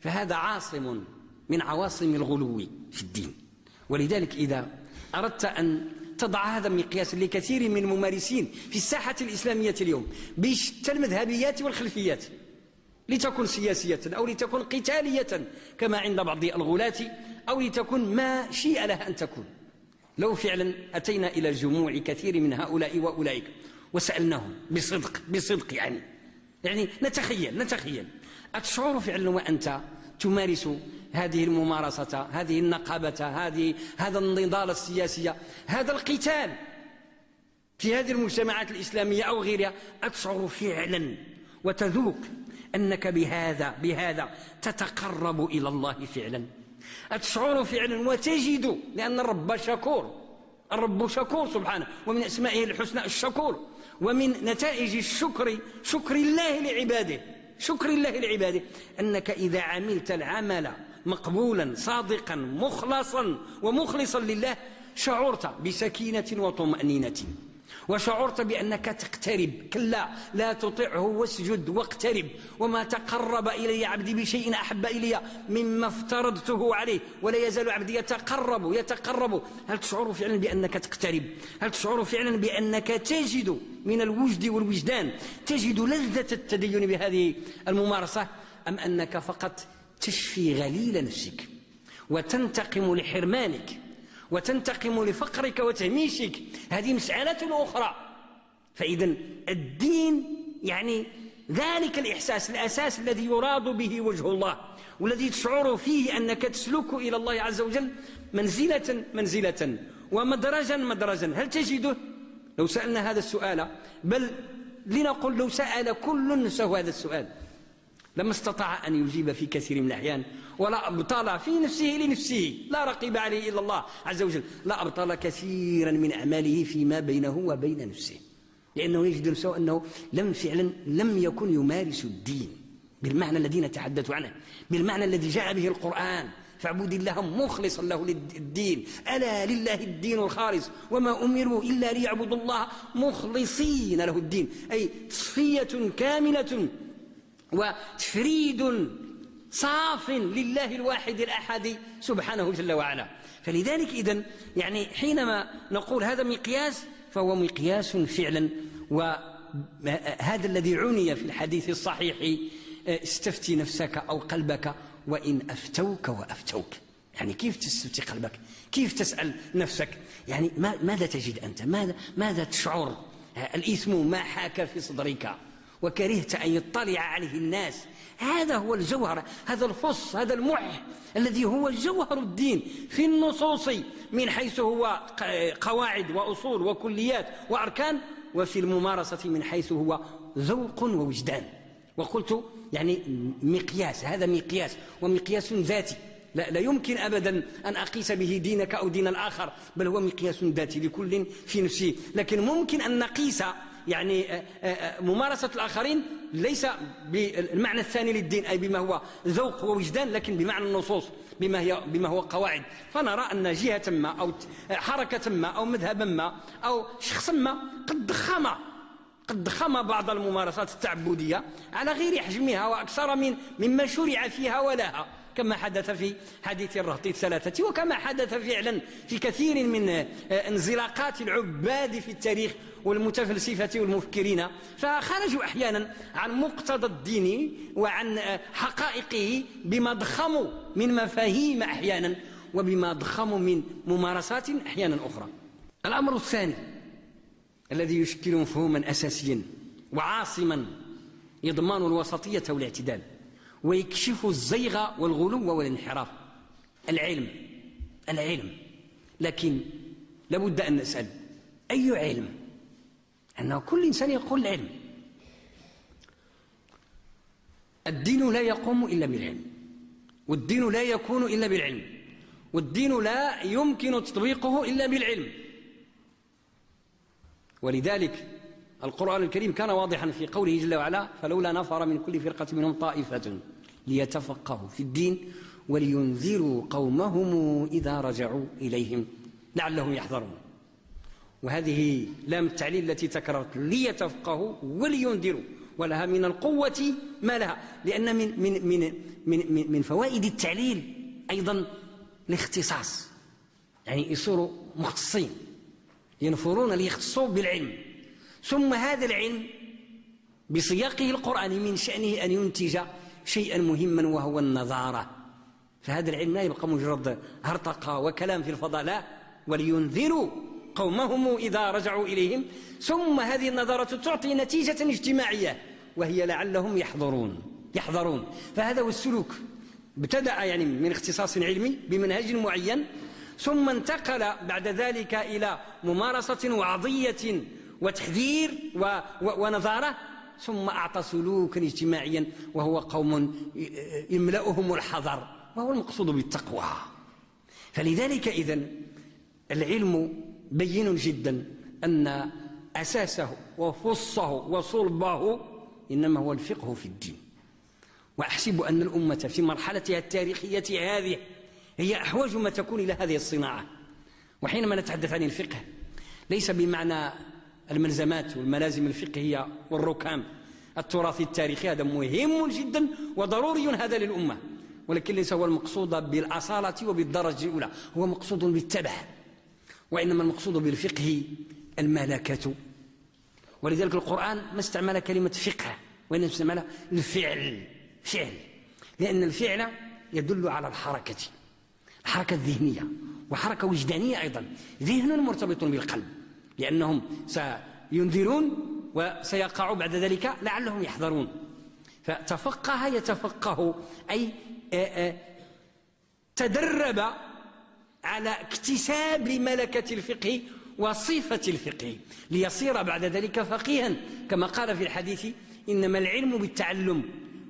فهذا عاصم من عواصم الغلو في الدين. ولذلك إذا أردت أن تضع هذا مقياس لكثير من الممارسين في الساحة الإسلامية اليوم بشتى المذهبيات والخلفيات لتكن سياسية أو لتكن قتالية كما عند بعض الغلاة أو لتكن ما شيء لها أن تكون. لو فعلا أتينا إلى جموع كثير من هؤلاء وأولئك وسألناهم بصدق بصدق يعني. يعني نتخيل نتخيل. أتشعر فعلا وأنت تمارس هذه الممارسة هذه النقابة هذه هذا النضال السياسي هذا القتال في هذه المجتمعات الإسلامية أو غيرها. أتشعر فعلا وتذوق أنك بهذا بهذا تتقرب إلى الله فعلا. أتشعر فعلا وتجد لأن الرب شكور الرب شكور سبحانه ومن أسمائه الحسنى الشكور ومن نتائج الشكر شكر الله لعباده. شكر الله لعباده أنك إذا عملت العمل مقبولا صادقا مخلصا ومخلصا لله شعرت بسكينة وطمأنينة. وشعرت بأنك تقترب. كلا لا تطعه واسجد واقترب. وما تقرب إلي عبدي بشيء أحب إلي مما افترضته عليه. ولا يزال عبدي يتقرب يتقرب. هل تشعر فعلا بأنك تقترب؟ هل تشعر فعلا بأنك تجد من الوجد والوجدان تجد لذة التدين بهذه الممارسة؟ أم أنك فقط تشفي غليل نفسك وتنتقم لحرمانك وتنتقم لفقرك وتهميشك. هذه مسألة أخرى. فإذا الدين يعني ذلك الإحساس الأساس الذي يراد به وجه الله والذي تشعر فيه أنك تسلك إلى الله عز وجل منزلة منزلة ومدرجا مدرجا. هل تجده؟ لو سألنا هذا السؤال بل لنقل لو سأل كل نفسه هذا السؤال. لما استطاع أن يجيب في كثير من الأحيان ولا أبطل في نفسه لنفسه. لا رقيب عليه إلا الله عز وجل. لا أبطل كثيرا من أعماله فيما بينه وبين نفسه. لأنه يجد نفسه أنه لم فعلا لم يكن يمارس الدين. بالمعنى الذي نتحدث عنه. بالمعنى الذي جاء به القرآن. فاعبد الله مخلصا له الدين ألا لله الدين الخالص. وما أمروا إلا ليعبدوا الله مخلصين له الدين. أي تصفية كاملة وتفريد صاف لله الواحد الأحد سبحانه جل وعلا. فلذلك إذن يعني حينما نقول هذا مقياس فهو مقياس فعلا. وهذا الذي عني في الحديث الصحيح استفتي نفسك أو قلبك وإن أفتوك وأفتوك. يعني كيف تستفتي قلبك؟ كيف تسأل نفسك؟ يعني ماذا تجد أنت؟ ماذا, ماذا تشعر؟ الإثم ما حاك في صدرك؟ وكرهت أن يطلع عليه الناس هذا هو الجوهر هذا الفص هذا المح الذي هو جوهر الدين في النصوص من حيث هو قواعد وأصول وكليات وأركان وفي الممارسة من حيث هو ذوق ووجدان. وقلت يعني مقياس هذا مقياس ومقياس ذاتي. لا, لا يمكن أبدا أن أقيس به دينك أو دين الآخر بل هو مقياس ذاتي لكل في نفسه. لكن ممكن أن نقيس يعني آه، آه، آه، ممارسة الآخرين ليس بالمعنى الثاني للدين أي بما هو ذوق ووجدان لكن بمعنى النصوص بما, هي بما هو قواعد. فنرى أن جهة ما أو حركة ما أو مذهبا ما أو شخصا ما قد ضخم قد ضخم بعض الممارسات التعبدية على غير حجمها وأكثر من مما شرع فيها ولها كما حدث في حديث الرهط الثلاثة. وكما حدث فعلا في كثير من انزلاقات العباد في التاريخ والمتفلسفة والمفكرين. فخرجوا أحيانا عن مقتضى الدين وعن حقائقه بما ضخموا من مفاهيم أحيانا وبما ضخموا من ممارسات أحيانا أخرى. الأمر الثاني الذي يشكل مفهوما أساسيا وعاصما يضمن الوسطية والاعتدال ويكشف الزيغ والغلو والانحراف. العلم العلم. لكن لابد أن نسأل أي علم؟ أنه كل إنسان يقول العلم. الدين لا يقوم إلا بالعلم. والدين لا يكون إلا بالعلم. والدين لا يمكن تطبيقه إلا بالعلم. ولذلك القرآن الكريم كان واضحا في قوله جل وعلا فلولا نفر من كل فرقة منهم طائفة ليتفقهوا في الدين ولينذروا قومهم إذا رجعوا إليهم لعلهم يحذرون. وهذه لام التعليل التي تكررت ليتفقهوا ولينذروا ولها من القوة ما لها. لأن من, من, من, من, من فوائد التعليل أيضا الاختصاص. يعني يصيروا مختصين ينفرون ليختصوا بالعلم. ثم هذا العلم بسياقه القرآني من شأنه أن ينتج شيئا مهما وهو النظارة. فهذا العلم لا يبقى مجرد هرطقة وكلام في الفضاء لا. ولينذروا قومهم إذا رجعوا إليهم ثم هذه النظارة تعطي نتيجة اجتماعية وهي لعلهم يحضرون يحضرون. فهذا هو السلوك. ابتدأ يعني من اختصاص علمي بمنهج معين ثم انتقل بعد ذلك إلى ممارسة وعظية وتحذير و و ونظارة ثم أعطى سلوكا اجتماعيا وهو قوم يملأهم الحذر وهو المقصود بالتقوى. فلذلك إذن العلم بين جدا أن أساسه وفصه وصلبه إنما هو الفقه في الدين. وأحسب أن الأمة في مرحلتها التاريخية هذه هي أحوج ما تكون إلى هذه الصناعة. وحينما نتحدث عن الفقه ليس بمعنى الملزمات والملازم الفقهية والركام. التراث التاريخي هذا مهم جدا وضروري هذا للأمة. ولكن ليس هو المقصود بالأصالة وبالدرجة الأولى هو مقصود بالتبع. وإنما المقصود بالفقه الملكة. ولذلك القرآن ما استعمل كلمة فقه وإنما استعمل الفعل فعل. لأن الفعل يدل على الحركة الحركة الذهنية وحركة وجدانية أيضا. ذهن مرتبط بالقلب لأنهم سينذرون وسيقع بعد ذلك لعلهم يحذرون. فتفقه يتفقه أي تدرب على اكتساب ملكة الفقه وصفة الفقه ليصير بعد ذلك فقيها. كما قال في الحديث إنما العلم بالتعلم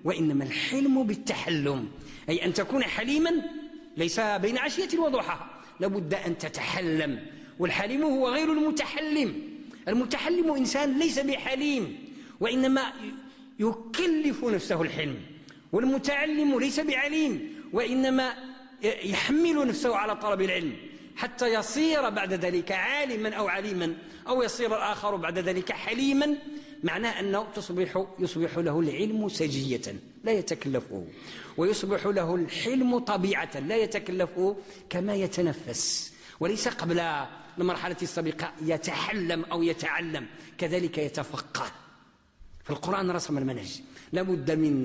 وإنما الحلم بالتحلم أي أن تكون حليما ليس بين عشية وضحاها لابد أن تتحلم. والحليم هو غير المتحلم. المتحلم إنسان ليس بحليم وإنما يكلف نفسه الحلم والمتعلم ليس بعليم وإنما يحمل نفسه على طلب العلم حتى يصير بعد ذلك عالما أو عليما أو يصير الآخر بعد ذلك حليما معناه أنه تصبح يصبح له العلم سجية لا يتكلفه. ويصبح له الحلم طبيعة لا يتكلفه كما يتنفس. وليس قبل المرحلة السابقة يتحلم أو يتعلم كذلك يتفقه. فالقرآن رسم المنهج. لابد من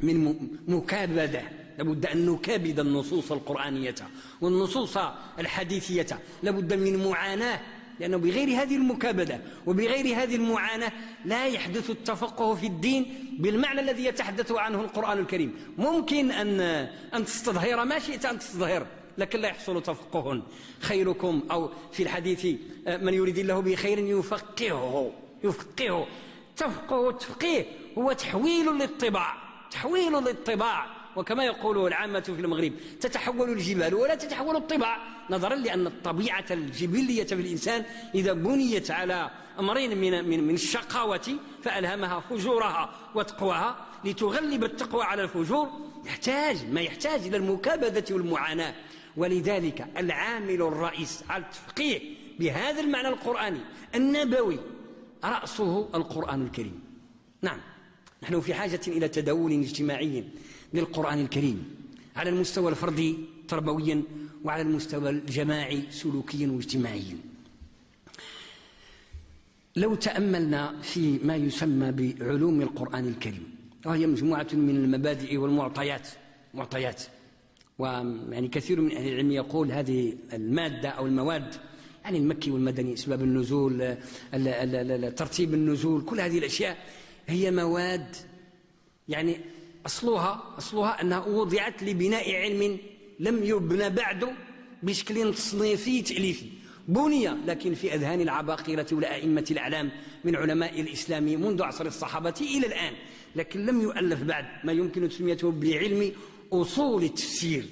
من مكابدة. لابد أن نكابد النصوص القرآنية والنصوص الحديثية لابد من معاناة لأنه بغير هذه المكابدة وبغير هذه المعاناة لا يحدث التفقه في الدين بالمعنى الذي يتحدث عنه القرآن الكريم. ممكن أن أن تستظهر ما شئت أن تستظهر لكن لا يحصل تفقه خيركم أو في الحديث من يريد الله به خير يفقهه يفقهه. تفقه التفقيه هو تحويل للطباع تحويل للطباع. وكما يقول العامة في المغرب تتحول الجبال ولا تتحول الطباع نظرا لأن الطبيعة الجبلية في الإنسان إذا بنيت على أمرين من, من, من الشقاوة فألهمها فجورها وتقواها لتغلب التقوى على الفجور يحتاج ما يحتاج إلى المكابدة والمعاناة. ولذلك العامل الرئيس على التفقيه بهذا المعنى القرآني النبوي رأسه القرآن الكريم. نعم نحن في حاجة إلى تداول اجتماعي. للقرآن الكريم على المستوى الفردي تربويا وعلى المستوى الجماعي سلوكيا واجتماعيا. لو تأملنا في ما يسمى بعلوم القرآن الكريم وهي مجموعة من المبادئ والمعطيات معطيات. ويعني كثير من أهل العلم يقول هذه المادة أو المواد يعني المكي والمدني أسباب النزول ترتيب النزول كل هذه الأشياء هي مواد يعني أصلها أصلها أنها وضعت لبناء علم لم يبنى بعد بشكل تصنيفي تأليفي. بني لكن في أذهان العباقرة والأئمة الأعلام من علماء الإسلام منذ عصر الصحابة إلى الآن. لكن لم يؤلف بعد ما يمكن تسميته بعلم أصول التفسير.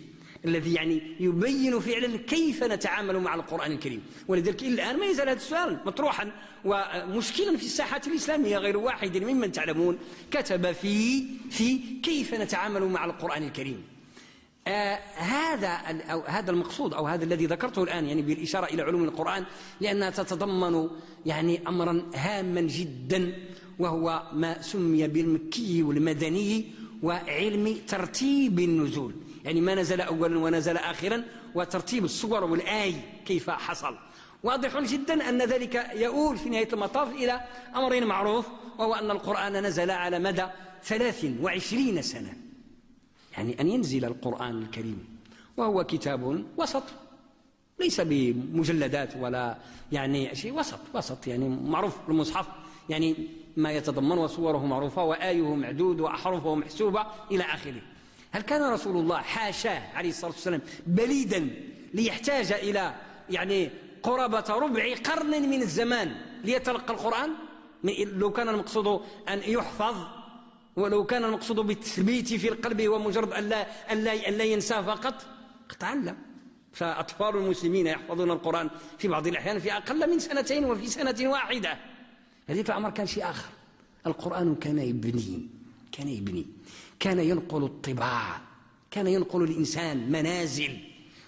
الذي يعني يبين فعلا كيف نتعامل مع القرآن الكريم. ولذلك إلى الآن ما يزال هذا السؤال مطروحا ومشكلا في الساحة الإسلامية غير واحد ممن تعلمون. كتب في في كيف نتعامل مع القرآن الكريم. آه هذا أو هذا المقصود أو هذا الذي ذكرته الآن يعني بالإشارة إلى علوم القرآن لأنها تتضمن يعني امرا هاما جدا وهو ما سمي بالمكي والمدني وعلم ترتيب النزول. يعني ما نزل أولا ونزل آخرا وترتيب الصور والآي كيف حصل. واضح جدا أن ذلك يؤول في نهاية المطاف إلى أمر معروف وهو أن القرآن نزل على مدى ثلاث وعشرين سنة. يعني أن ينزل القرآن الكريم وهو كتاب وسط. ليس بمجلدات ولا يعني شيء وسط وسط يعني معروف المصحف يعني ما يتضمن وصوره معروفة وآيه معدود وأحرفه محسوبة إلى آخره. هل كان رسول الله حاشاه عليه الصلاة والسلام بليدا ليحتاج إلى يعني قرابة ربع قرن من الزمان ليتلقى القرآن؟ لو كان المقصود أن يحفظ ولو كان المقصود بالتثبيت في القلب هو مجرد أن لا, أن لا, أن لا ينسى فقط؟ تعلم فأطفال المسلمين يحفظون القرآن في بعض الأحيان في أقل من سنتين وفي سنة واحدة. هذيك الأمر كان شيء آخر. القرآن كان يبني كان يبني. كان ينقل الطباع كان ينقل الإنسان منازل.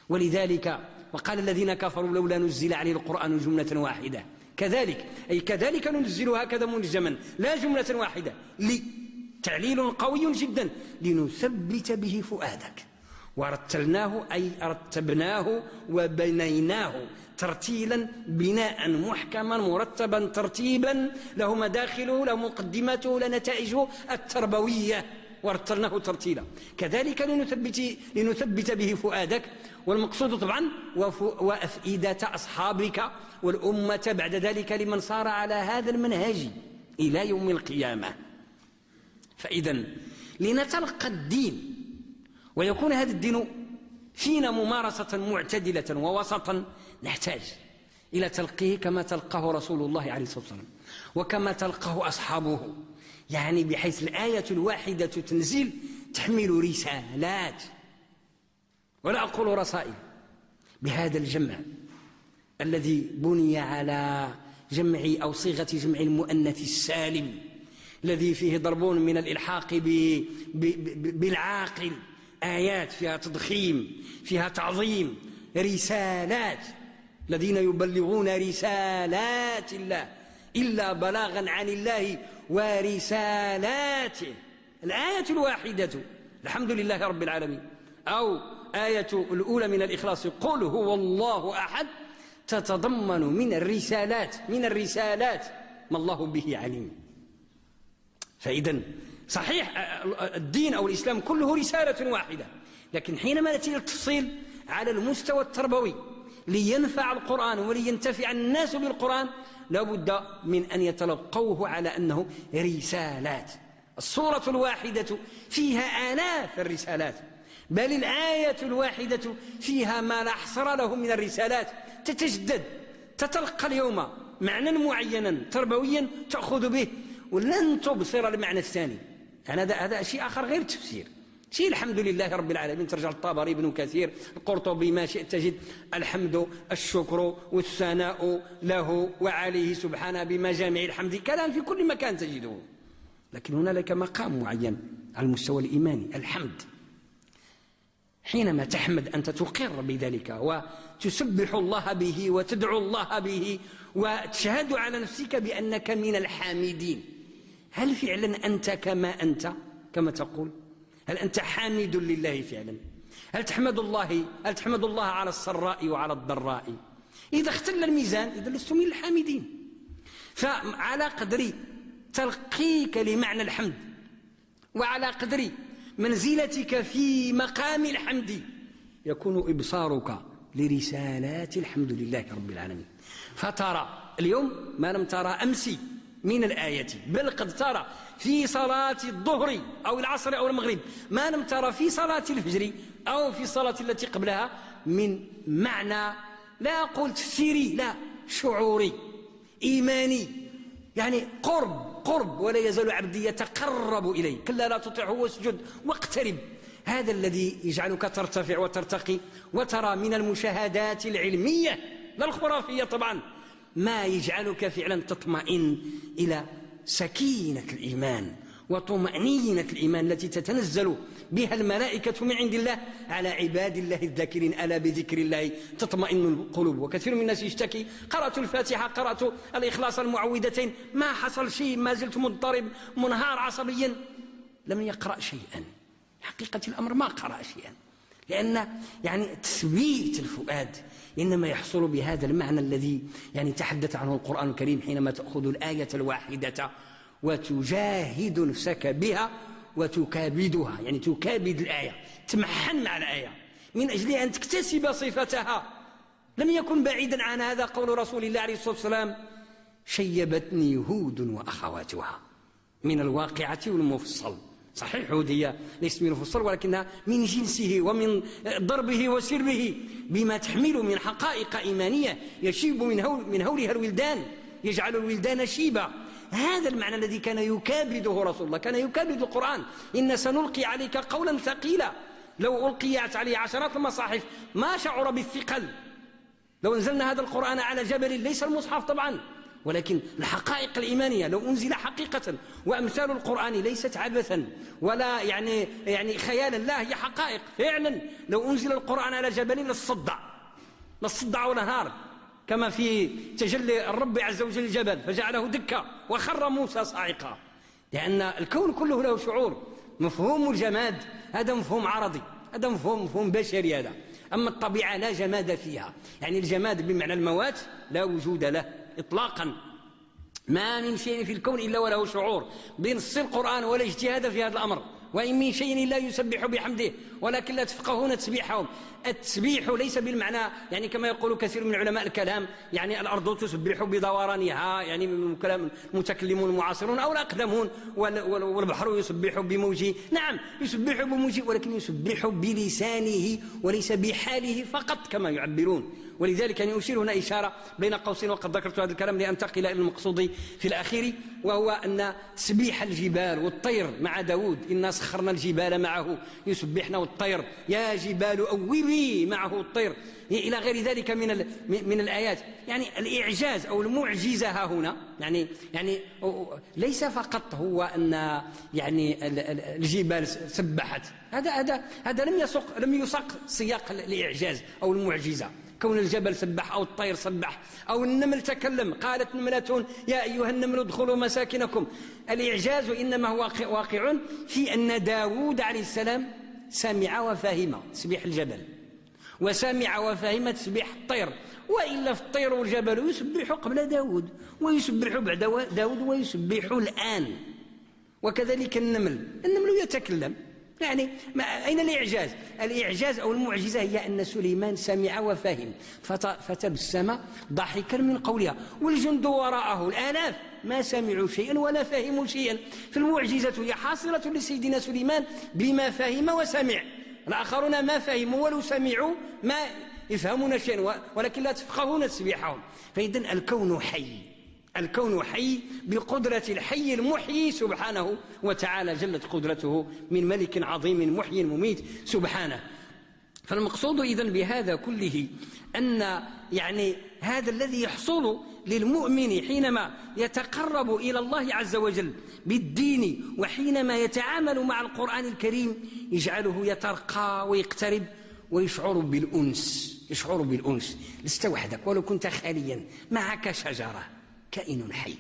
ولذلك وقال الذين كفروا لولا نزل عليه القرآن جملة واحدة. كذلك أي كذلك ننزل هكذا منجما لا جملة واحدة. لتعليل قوي جدا لنثبت به فؤادك. ورتلناه أي رتبناه وبنيناه ترتيلا بناء محكما مرتبا ترتيبا له مداخله له مقدمته له نتائجه التربوية. ورتلناه ترتيلا. كذلك لنثبت, لنثبت به فؤادك. والمقصود طبعا وأفئدة أصحابك والأمة بعد ذلك لمن صار على هذا المنهج إلى يوم القيامة. فإذا لنتلقى الدين. ويكون هذا الدين فينا ممارسة معتدلة ووسطا نحتاج إلى تلقيه كما تلقاه رسول الله عليه الصلاة والسلام. وكما تلقاه أصحابه. يعني بحيث الآية الواحدة تنزل تحمل رسالات. ولا أقول رسائل. بهذا الجمع الذي بني على جمع أو صيغة جمع المؤنث السالم الذي فيه ضرب من الإلحاق بالعاقل. آيات فيها تضخيم فيها تعظيم رسالات. الذين يبلغون رسالات الله. إلا بلاغا عن الله ورسالاته. الآية الواحدة الحمد لله رب العالمين أو آية الأولى من الإخلاص قل هو الله أحد تتضمن من الرسالات من الرسالات ما الله به عليم. فإذا صحيح الدين أو الإسلام كله رسالة واحدة لكن حينما نأتي التفصيل على المستوى التربوي لينفع القرآن ولينتفع الناس بالقرآن لابد من أن يتلقوه على أنه رسالات. الصورة الواحدة فيها آلاف الرسالات بل الآية الواحدة فيها ما لا حصر له من الرسالات. تتجدد تتلقى اليوم معنى معينا تربويا تأخذ به ولن تبصر المعنى الثاني. هذا هذا شيء آخر غير التفسير شيء الحمد لله رب العالمين. ترجع الطبري ابن كثير القرطبي ما شئت تجد الحمد الشكر والثناء له وعليه سبحانه بمجامع الحمد. كلام في كل مكان تجده. لكن هنالك مقام معين على المستوى الإيماني الحمد. حينما تحمد أنت تقر بذلك وتسبح الله به وتدعو الله به وتشهد على نفسك بأنك من الحامدين. هل فعلا أنت كما أنت؟ كما تقول؟ هل أنت حامد لله فعلا؟ هل تحمد الله؟ هل تحمد الله على السراء وعلى الضراء؟ إذا اختل الميزان إذا لست من الحامدين. فعلى قدر تلقيك لمعنى الحمد وعلى قدر منزلتك في مقام الحمد يكون إبصارك لرسالات الحمد لله رب العالمين. فترى اليوم ما لم ترى أمس من الآية بل قد ترى في صلاة الظهر أو العصر أو المغرب. ما لم ترى في صلاة الفجر أو في الصلاة التي قبلها من معنى لا أقول تفسيري لا شعوري إيماني. يعني قرب قرب ولا يزال عبدي يتقرب إلي. كلا لا تطعه واسجد واقترب. هذا الذي يجعلك ترتفع وترتقي وترى من المشاهدات العلمية. لا الخرافية طبعا. ما يجعلك فعلا تطمئن إلى سكينة الإيمان وطمأنينة الإيمان التي تتنزل بها الملائكة من عند الله على عباد الله الذاكرين. ألا بذكر الله تطمئن القلوب. وكثير من الناس يشتكي قرأت الفاتحة قرأت الإخلاص المعوذتين. ما حصل شيء ما زلت مضطرب منهار عصبيا. لم يقرأ شيئا. حقيقة الأمر ما قرأ شيئا. لأن يعني تثبيت الفؤاد إنما يحصل بهذا المعنى الذي يعني تحدث عنه القرآن الكريم حينما تأخذ الآية الواحدة وتجاهد نفسك بها وتكابدها. يعني تكابد الآية تمحن مع الآية. من أجل أن تكتسب صفتها. لم يكن بعيدا عن هذا قول رسول الله عليه الصلاة والسلام شيبتني هود وأخواتها. من الواقعة والمفصل. صحيح هودية ليست من المفصل ولكنها من جنسه ومن ضربه وسربه بما تحمل من حقائق إيمانية يشيب من, هول من هولها الولدان يجعل الولدان شيبا هذا المعنى الذي كان يكابده رسول الله كان يكابد القرآن. إن سنلقي عليك قولا ثقيلا. لو ألقيت عليه عشرات المصاحف ما شعر بالثقل. لو أنزلنا هذا القرآن على جبل ليس المصحف طبعا. ولكن الحقائق الإيمانية لو أنزل حقيقة وأمثال القرآن ليست عبثا ولا يعني يعني خيالا لا هي حقائق. فعلا لو أنزل القرآن على جبل للصدع للصدع ونهار كما في تجلي الرب عز وجل الجبل فجعله دكا وخر موسى صاعقا. لأن الكون كله له شعور. مفهوم الجماد هذا مفهوم عرضي هذا مفهوم مفهوم بشري هذا. أما الطبيعة لا جماد فيها. يعني الجماد بمعنى الموات لا وجود له. إطلاقا. ما من شيء في الكون إلا وله شعور. بنص القرآن ولا اجتهاد في هذا الأمر. وإن من شيء إلا يسبح بحمده. ولكن لا تفقهون تسبيحهم. التسبيح ليس بالمعنى يعني كما يقول كثير من علماء الكلام يعني الأرض تسبح بدورانها يعني كلام المتكلمون المعاصرون أو الأقدمون والبحر يسبح بموجه نعم يسبح بموجه ولكن يسبح بلسانه وليس بحاله فقط كما يعبرون. ولذلك يعني أشير هنا إشارة بين قوسين وقد ذكرت هذا الكلام لأنتقل إلى المقصود في الأخير وهو أن تسبيح الجبال والطير مع داود. إنا سخرنا الجبال معه يسبحنا والطير. يا جبال أوبي معه الطير. إلى غير ذلك من من الآيات. يعني الإعجاز أو المعجزة ها هنا. يعني يعني ليس فقط هو أن يعني الجبال سبحت. هذا هذا هذا لم يسق لم يسق سياق الإعجاز أو المعجزة. كون الجبل سبح أو الطير سبح أو النمل تكلم. قالت نملة يا أيها النمل ادخلوا مساكنكم. الإعجاز إنما هو واقع في أن داود عليه السلام سمع وفهم تسبيح الجبل. وسمع وفهم تسبيح الطير وإلا في الطير والجبل يسبح قبل داود ويسبح بعد داود ويسبح الآن. وكذلك النمل النمل يتكلم. يعني ما أين الإعجاز؟ الإعجاز أو المعجزة هي أن سليمان سمع وفهم فتبسم ضاحكا من قولها. والجند وراءه الآلاف ما سمعوا شيئا ولا فهموا شيئا. فالمعجزة هي حاصلة لسيدنا سليمان بما فهم وسمع. الآخرون ما فهموا ولو سمعوا ما يفهمون شيئا ولكن لا تفقهون تسبيحهم. فإذا الكون حي. الكون حي بقدرة الحي المحيي سبحانه وتعالى جلت قدرته من ملك عظيم محيي مميت سبحانه. فالمقصود إذن بهذا كله أن يعني هذا الذي يحصل للمؤمن حينما يتقرب إلى الله عز وجل بالدين وحينما يتعامل مع القرآن الكريم يجعله يترقى ويقترب ويشعر بالأنس يشعر بالأنس. لست وحدك ولو كنت خاليا معك شجرة كائن حي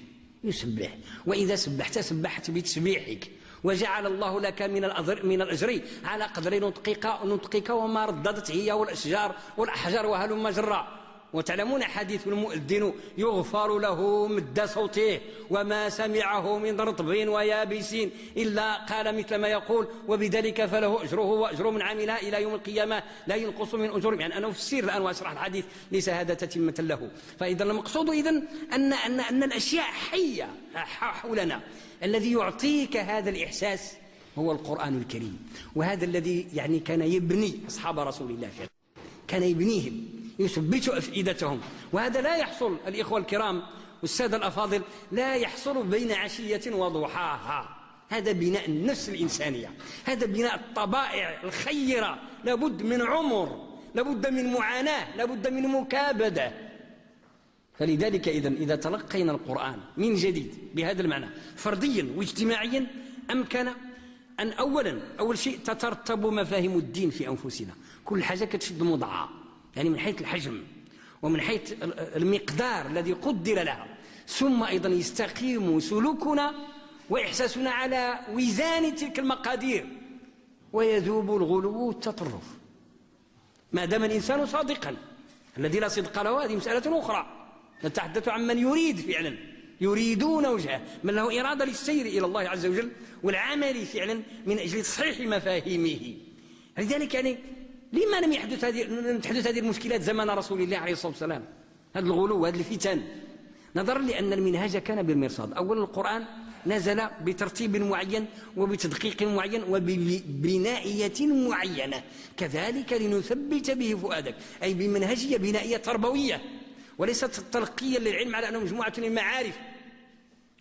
يسبح. وإذا سبحت سبحت بتسبيحك. وجعل الله لك من الأجر من الأجر على قدر نطقك نطقك وما رددت هي والأشجار والأحجار وهلم جرا. وتعلمون حديث المؤذن يغفر له مد صوته وما سمعه من رطب ويابس إلا قال مثل ما يقول وبذلك فله أجره وأجر من عملها إلى يوم القيامة لا ينقص من أجور يعني أنا أفسر الآن وأشرح الحديث ليس هذا تتمة له. فإذا المقصود إذن أن, أن, أن الأشياء حية حولنا. الذي يعطيك هذا الإحساس هو القرآن الكريم. وهذا الذي يعني كان يبني أصحاب رسول الله. كان يبنيهم. يثبت أفئدتهم. وهذا لا يحصل الإخوة الكرام والسادة الأفاضل لا يحصل بين عشية وضحاها. هذا بناء النفس الإنسانية. هذا بناء الطبائع الخيرة. لابد من عمر لابد من معاناة لابد من مكابدة. فلذلك إذا إذا تلقينا القرآن من جديد بهذا المعنى فرديا واجتماعيا أمكن أن أولا أول شيء تترتب مفاهيم الدين في أنفسنا. كل حاجة كتشد مضعها يعني من حيث الحجم ومن حيث المقدار الذي قدر لها. ثم أيضا يستقيم سلوكنا وإحساسنا على وزان تلك المقادير ويذوب الغلو والتطرف. ما دام الإنسان صادقا الذي لا صدق له هذه مسألة أخرى. نتحدث عن من يريد فعلا يريدون وجهه. من له إرادة للسير إلى الله عز وجل والعمل فعلا من أجل تصحيح مفاهيمه. لذلك يعني لما لم يحدث هذه لم تحدث هذه المشكلات زمان رسول الله عليه الصلاة والسلام؟ هذا الغلو وهذه الفتن. نظرا لأن المنهاج كان بالمرصاد. أولا القرآن نزل بترتيب معين وبتدقيق معين وببنائية معينة. كذلك لنثبت به فؤادك. أي بمنهجية بنائية تربوية. وليست تلقيا للعلم على أنه مجموعة من المعارف.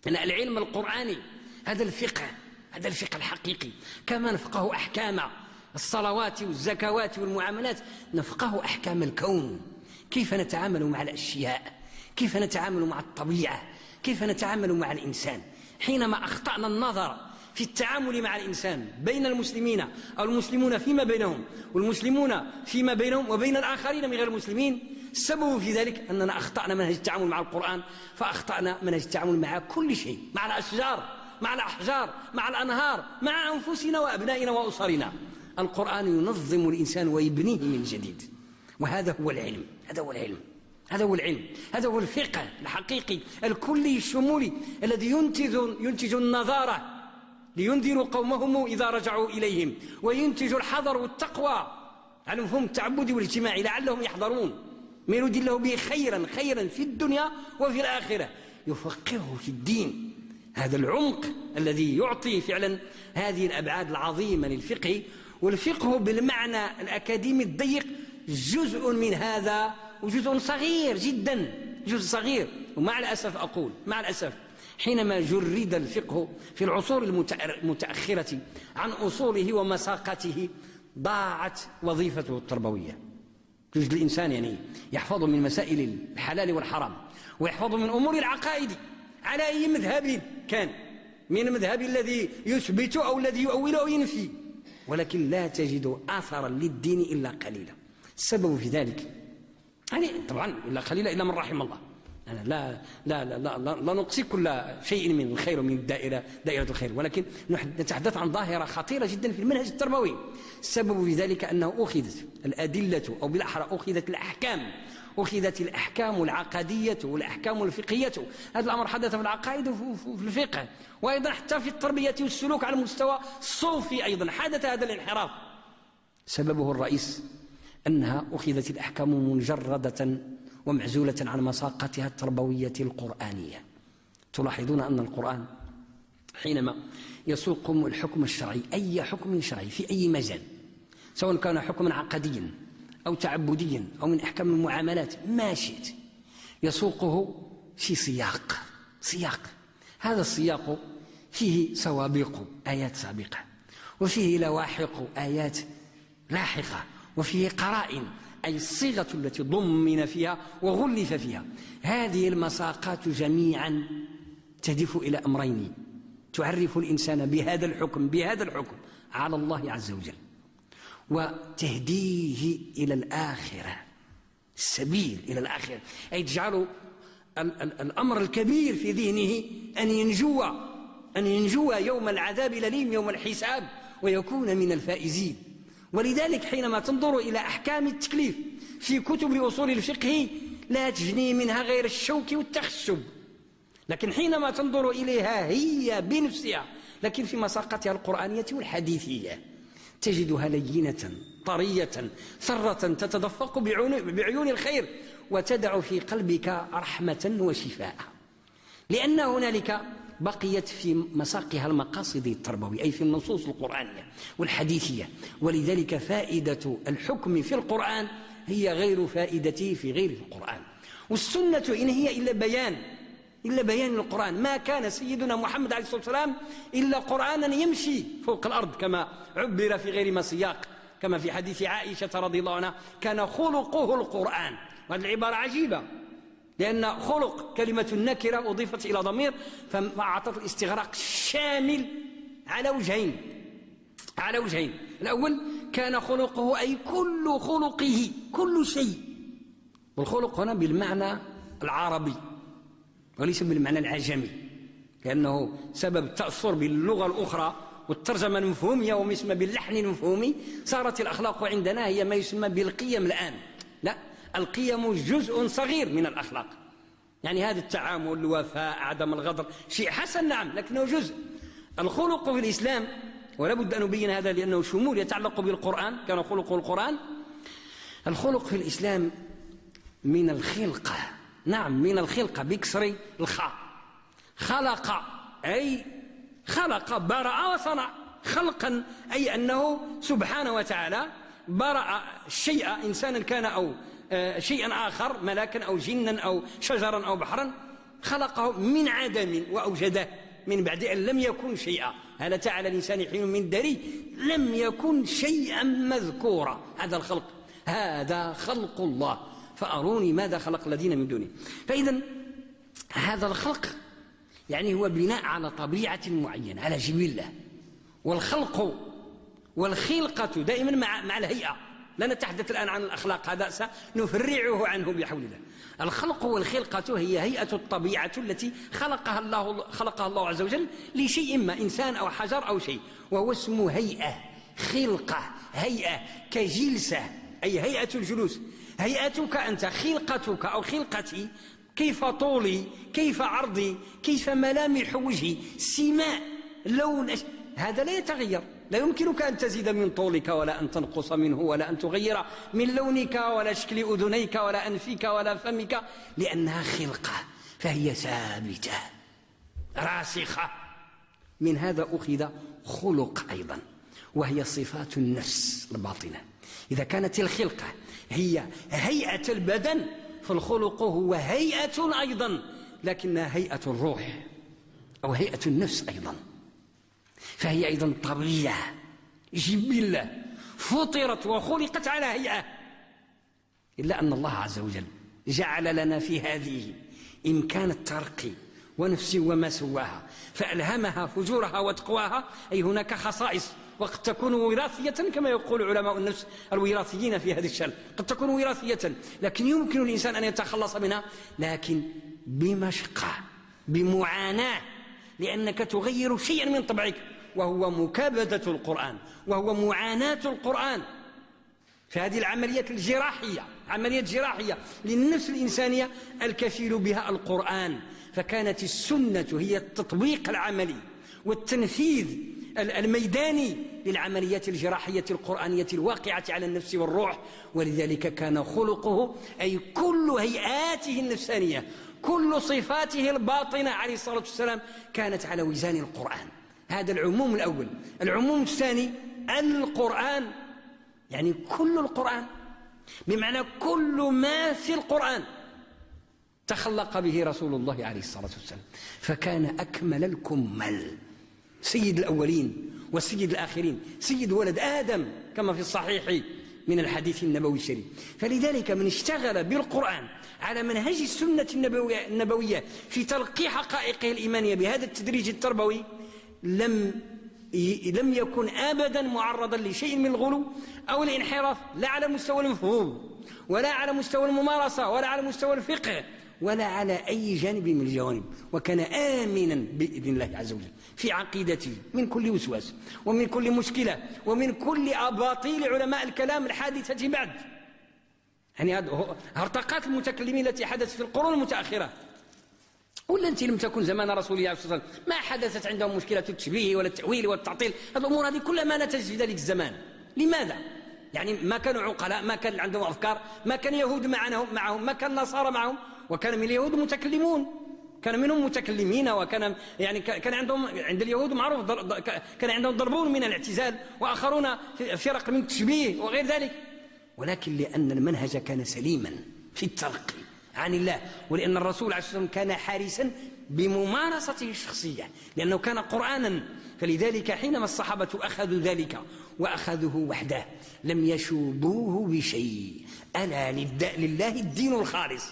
أن العلم القرآني. هذا الفقه. هذا الفقه الحقيقي. كما نفقه أحكام الصلوات والزكوات والمعاملات نفقه أحكام الكون. كيف نتعامل مع الأشياء؟ كيف نتعامل مع الطبيعة؟ كيف نتعامل مع الإنسان؟ حينما أخطأنا النظر في التعامل مع الإنسان بين المسلمين أو المسلمون فيما بينهم والمسلمون فيما بينهم وبين الآخرين من غير المسلمين السبب في ذلك أننا أخطأنا منهج التعامل مع القرآن فأخطأنا منهج التعامل مع كل شيء مع الأشجار مع الأحجار مع الأنهار مع أنفسنا وأبنائنا وأسرنا. القرآن ينظم الإنسان ويبنيه من جديد. وهذا هو العلم. هذا هو العلم. هذا هو العلم. هذا هو الفقه الحقيقي الكلي الشمولي الذي ينتج ينتج النظارة لينذروا قومهم إذا رجعوا إليهم وينتج الحذر والتقوى على مفهوم التعبد والاجتماعي لعلهم يحضرون. ما يريد الله به خيرا خيرا في الدنيا وفي الآخرة. يفقهه في الدين. هذا العمق الذي يعطي فعلا هذه الأبعاد العظيمة للفقه والفقه بالمعنى الأكاديمي الضيق جزء من هذا وجزء صغير جدا جزء صغير. ومع الأسف أقول مع الأسف حينما جرد الفقه في العصور المتأخرة عن أصوله ومساقته ضاعت وظيفته التربوية. يوجد الإنسان يعني يحفظ من مسائل الحلال والحرام ويحفظ من أمور العقائد على أي مذهب كان. من المذهب الذي يثبت أو الذي يؤول أو ينفي. ولكن لا تجد أثرا للدين إلا قليلا. السبب في ذلك يعني طبعا إلا قليلا إلا من رحم الله. أنا لا لا لا لا, لا, لا نقصي كل شيء من الخير ومن الدائرة دائرة الخير. ولكن نتحدث عن ظاهرة خطيرة جدا في المنهج التربوي. السبب في ذلك أنه أخذت الأدلة أو بالأحرى أخذت الأحكام أخذت الأحكام العقدية والأحكام الفقهية. هذا الأمر حدث في العقائد وفي الفقه. وأيضا حتى في التربية والسلوك على المستوى الصوفي أيضا. حدث هذا الانحراف. سببه الرئيس أنها أخذت الأحكام مجردة ومعزولة عن مساقتها التربوية القرآنية. تلاحظون أن القرآن حينما يسوق الحكم الشرعي أي حكم شرعي في أي مجال سواء كان حكما عقديا أو تعبديا أو من أحكام المعاملات ما شئت. يسوقه في سياق سياق. هذا السياق فيه سوابق آيات سابقة. وفيه لواحق آيات لاحقة. وفيه قرائن أي الصيغة التي ضمن فيها وغلف فيها. هذه المساقات جميعا تهدف إلى أمرين. تعرف الإنسان بهذا الحكم بهذا الحكم على الله عز وجل. وتهديه إلى الآخرة. السبيل إلى الآخرة. أي تجعل الأمر الكبير في ذهنه أن ينجو أن ينجو يوم العذاب الأليم يوم الحساب ويكون من الفائزين. ولذلك حينما تنظر إلى أحكام التكليف في كتب أصول الفقه لا تجني منها غير الشوك والتخشب. لكن حينما تنظر إليها هي بنفسها لكن في مساقتها القرآنية والحديثية. تجدها لينة طرية ثرة تتدفق بعيون الخير وتدع في قلبك رحمة وشفاء. لأن هنالك بقيت في مساقها المقاصد التربوي أي في النصوص القرآنية والحديثية. ولذلك فائدة الحكم في القرآن هي غير فائدته في غير القرآن. والسنة إن هي إلا بيان إلا بيان القرآن. ما كان سيدنا محمد عليه الصلاة والسلام إلا قرآنا يمشي فوق الأرض كما عبر في غير ما سياق كما في حديث عائشة رضي الله عنها كان خلقه القرآن. وهذه العبارة عجيبة لأن خلق كلمة النكرة أضيفت إلى ضمير فأعطت الاستغراق الشامل على وجهين على وجهين. الأول كان خلقه أي كل خلقه كل شيء. والخلق هنا بالمعنى العربي. وليس بالمعنى العجمي لأنه سبب التأثر باللغة الأخرى والترجمة المفهومية وما يسمى باللحن المفهومي صارت الأخلاق عندنا هي ما يسمى بالقيم الآن. لا القيم جزء صغير من الأخلاق. يعني هذا التعامل الوفاء عدم الغدر شيء حسن نعم لكنه جزء. الخلق في الإسلام ولا بد أن نبين هذا لأنه شمول يتعلق بالقرآن كان خلقه القرآن. الخلق في الإسلام من الخلقة. نعم من الخلقة بكسر الخاء. خلق أي خلق برأ وصنع. خلقا أي أنه سبحانه وتعالى برأ الشيء إنسانا كان أو آه، شيئا آخر ملاكا أو جنا أو شجرا أو بحرا. خلقه من عدم وأوجده من بعد أن لم يكن شيئا. هل أتى على الإنسان حين من دري لم يكن شيئا مذكورا. هذا الخلق هذا خلق الله. فأروني ماذا خلق الذين من دونه فإذا هذا الخلق يعني هو بناء على طبيعة معينة على جبلة والخلق والخلقة دائما مع, مع الهيئة. لا نتحدث الآن عن الأخلاق هذا سنفرعه عنه بحول الله. الخلق والخلقة هي هيئة الطبيعة التي خلقها الله خلقها الله عز وجل لشيء ما إنسان أو حجر أو شيء. وهو اسمه هيئة خلقة هيئة كجلسة أي هيئة الجلوس. هيئتك أنت خلقتك أو خلقتي كيف طولي كيف عرضي كيف ملامح وجهي سماء لون هذا لا يتغير. لا يمكنك أن تزيد من طولك ولا أن تنقص منه ولا أن تغير من لونك ولا شكل أذنيك ولا أنفك ولا فمك لأنها خلقة فهي ثابتة راسخة. من هذا أخذ خلق أيضا وهي صفات النفس الباطنة. إذا كانت الخلقة هي هيئة البدن فالخلق هو هيئة أيضا لكنها هيئة الروح أو هيئة النفس أيضا. فهي أيضا طبيعة جبلة فطرت وخلقت على هيئة. إلا أن الله عز وجل جعل لنا في هذه إمكان الترقي ونفس وما سواها فألهمها فجورها وتقواها أي هناك خصائص وقد تكون وراثية كما يقول علماء النفس الوراثيين في هذا الشأن. قد تكون وراثية لكن يمكن الإنسان أن يتخلص منها لكن بمشقة بمعاناة لأنك تغير شيئا من طبعك وهو مكابدة القرآن وهو معاناة القرآن. فهذه العمليات الجراحية عملية جراحية للنفس الإنسانية الكفيل بها القرآن. فكانت السنة هي التطبيق العملي. والتنفيذ الميداني للعمليات الجراحية القرآنية الواقعة على النفس والروح. ولذلك كان خلقه أي كل هيئاته النفسانية كل صفاته الباطنة عليه الصلاة والسلام كانت على وزان القرآن. هذا العموم الأول. العموم الثاني القرآن. يعني كل القرآن. بمعنى كل ما في القرآن تخلق به رسول الله عليه الصلاة والسلام. فكان أكمل الكمل. سيد الأولين وسيد الآخرين سيد ولد آدم كما في الصحيح من الحديث النبوي الشريف. فلذلك من اشتغل بالقرآن على منهج السنة النبوية في تلقي حقائقه الإيمانية بهذا التدريج التربوي لم لم يكن ابدا معرضا لشيء من الغلو أو الانحراف لا على مستوى المفهوم ولا على مستوى الممارسة ولا على مستوى الفقه ولا على أي جانب من الجوانب. وكان امنا بإذن الله عز وجل. في عقيدته من كل وسواس ومن كل مشكلة ومن كل أباطيل علماء الكلام الحادثه بعد. يعني هرطقات المتكلمين التي حدثت في القرون المتأخرة. ولا أنت لم تكن زمان رسول الله صلى الله عليه وسلم ما حدثت عندهم مشكلة التشبيه ولا التأويل ولا التعطيل الأمور هذه كلها ما نتجت في ذلك الزمان. لماذا؟ يعني ما كانوا عقلاء ما كان عندهم أفكار ما كان يهود معهم معهم ما كان نصارى معهم وكان من اليهود متكلمون. كان منهم متكلمين وكان يعني كان عندهم عند اليهود معروف كان عندهم ضربون من الاعتزال وآخرون فرق من التشبيه وغير ذلك. ولكن لأن المنهج كان سليما في التلقي عن الله ولأن الرسول عليه الصلاة والسلام كان حارسا بممارسته الشخصية لأنه كان قرآنا. فلذلك حينما الصحابة أخذوا ذلك وأخذوه وحده لم يشوبوه بشيء. ألا لله الدين الخالص.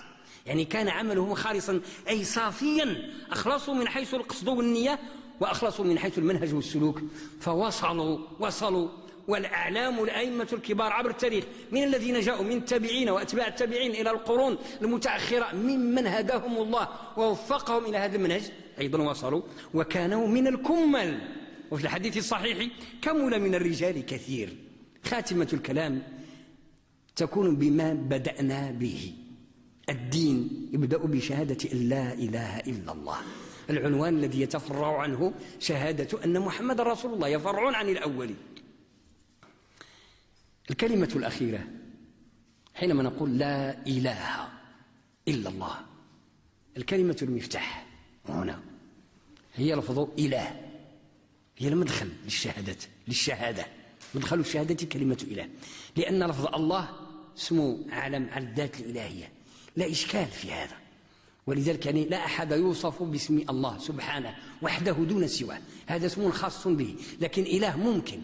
يعني كان عملهم خالصا أي صافيا أخلصوا من حيث القصد والنية وأخلصوا من حيث المنهج والسلوك. فوصلوا وصلوا والأعلام الأئمة الكبار عبر التاريخ من الذين جاءوا من التابعين وأتباع التابعين إلى القرون المتأخرة ممن هداهم الله ووفقهم إلى هذا المنهج. أيضا وصلوا. وكانوا من الكمل. وفي الحديث الصحيح كمل من الرجال كثير. خاتمة الكلام تكون بما بدأنا به. الدين يبدأ بشهادة أن لا إله إلا الله. العنوان الذي يتفرع عنه شهادة أن محمد رسول الله يفرعون عن الأولين الكلمة الأخيرة حينما نقول لا إله إلا الله الكلمة المفتاح هنا هي لفظ إله. هي المدخل للشهادة للشهادة. مدخل الشهادة كلمة إله. لأن لفظ الله اسمه علم على الذات الإلهية. لا إشكال في هذا. ولذلك يعني لا أحد يوصف باسم الله سبحانه وحده دون سواه. هذا اسم خاص به. لكن إله ممكن.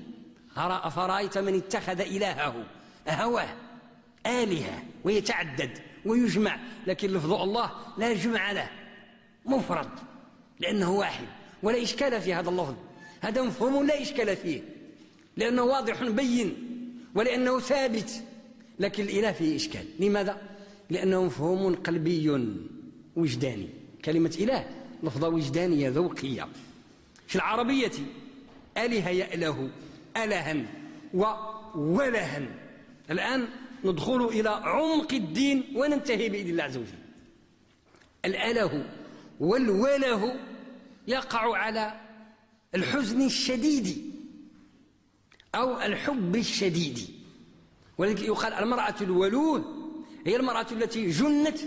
أفرأيت من اتخذ إلهه؟ هواه آلهة. ويتعدد. ويجمع. لكن لفظ الله لا يجمع له. مفرد. لأنه واحد. ولا إشكال في هذا اللفظ. هذا مفهوم لا إشكال فيه. لأنه واضح بين. ولأنه ثابت. لكن الإله فيه إشكال. لماذا؟ لأنه مفهوم قلبي وجداني. كلمة إله لفظة وجدانية ذوقية. في العربية أله يأله ألها وولها الآن ندخل إلى عمق الدين وننتهي بإذن الله عز وجل. الأله والوله يقع على الحزن الشديد أو الحب الشديد. ولذلك يقال المرأة الولوه هي المرأة التي جنت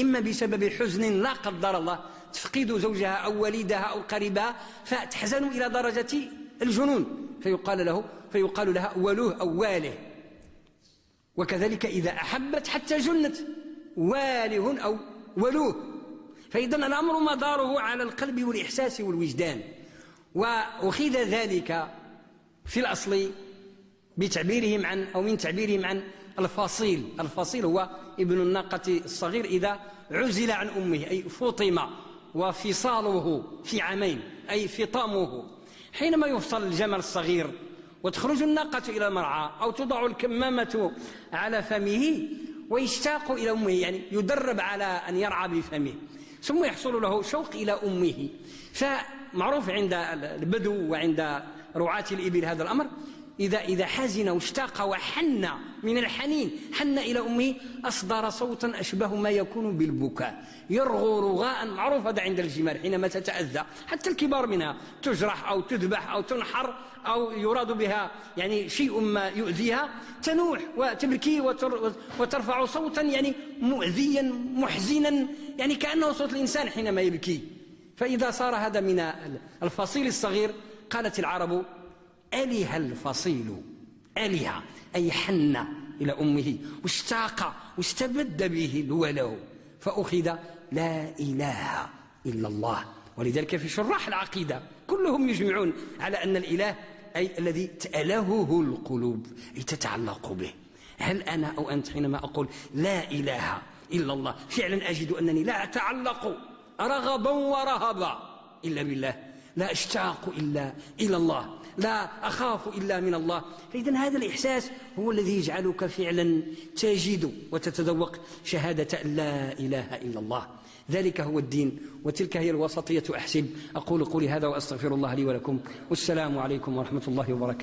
إما بسبب حزن لا قدر الله تفقد زوجها أو وليدها أو قريبها فتحزن إلى درجة الجنون. فيقال له فيقال لها ولوه أو واله. وكذلك إذا أحبت حتى جنت واله أو ولوه فإذا الأمر مداره على القلب والإحساس والوجدان. وأخذ ذلك في الأصل بتعبيرهم عن أو من تعبيرهم عن الفصيل. الفصيل هو ابن الناقة الصغير إذا عزل عن أمه أي فطم وفصاله في عامين أي فطامه. حينما يفصل الجمل الصغير وتخرج الناقة إلى المرعى أو توضع الكمامة على فمه ويشتاق إلى أمه يعني يدرب على أن يرعى بفمه ثم يحصل له شوق إلى أمه. فمعروف عند البدو وعند رعاة الإبل هذا الأمر إذا إذا حزن واشتاق وحن من الحنين حن إلى أمه أصدر صوتا أشبه ما يكون بالبكاء. يرغو رغاء معروف هذا عند الجمال حينما تتأذى. حتى الكبار منها تجرح أو تذبح أو تنحر أو يراد بها يعني شيء ما يؤذيها. تنوح وتبكي وترفع صوتا يعني مؤذيا محزنا يعني كأنه صوت الإنسان حينما يبكي. فإذا صار هذا من الفصيل الصغير قالت العرب أله الفصيل أله أي حن إلى أمه واشتاق واستبد به الوله فأخذ لا إله إلا الله. ولذلك في شراح العقيدة كلهم يجمعون على أن الإله أي الذي تألهه القلوب أي تتعلق به. هل أنا أو أنت حينما أقول لا إله إلا الله فعلا أجد أنني لا أتعلق رغبا ورهبا إلا بالله لا أشتاق إلا إلى الله. لا أخاف إلا من الله. فإذا هذا الإحساس هو الذي يجعلك فعلا تجد وتتذوق شهادة أن لا إله إلا الله. ذلك هو الدين وتلك هي الوسطية. أحسب أقول قولي هذا وأستغفر الله لي ولكم. والسلام عليكم ورحمة الله وبركاته.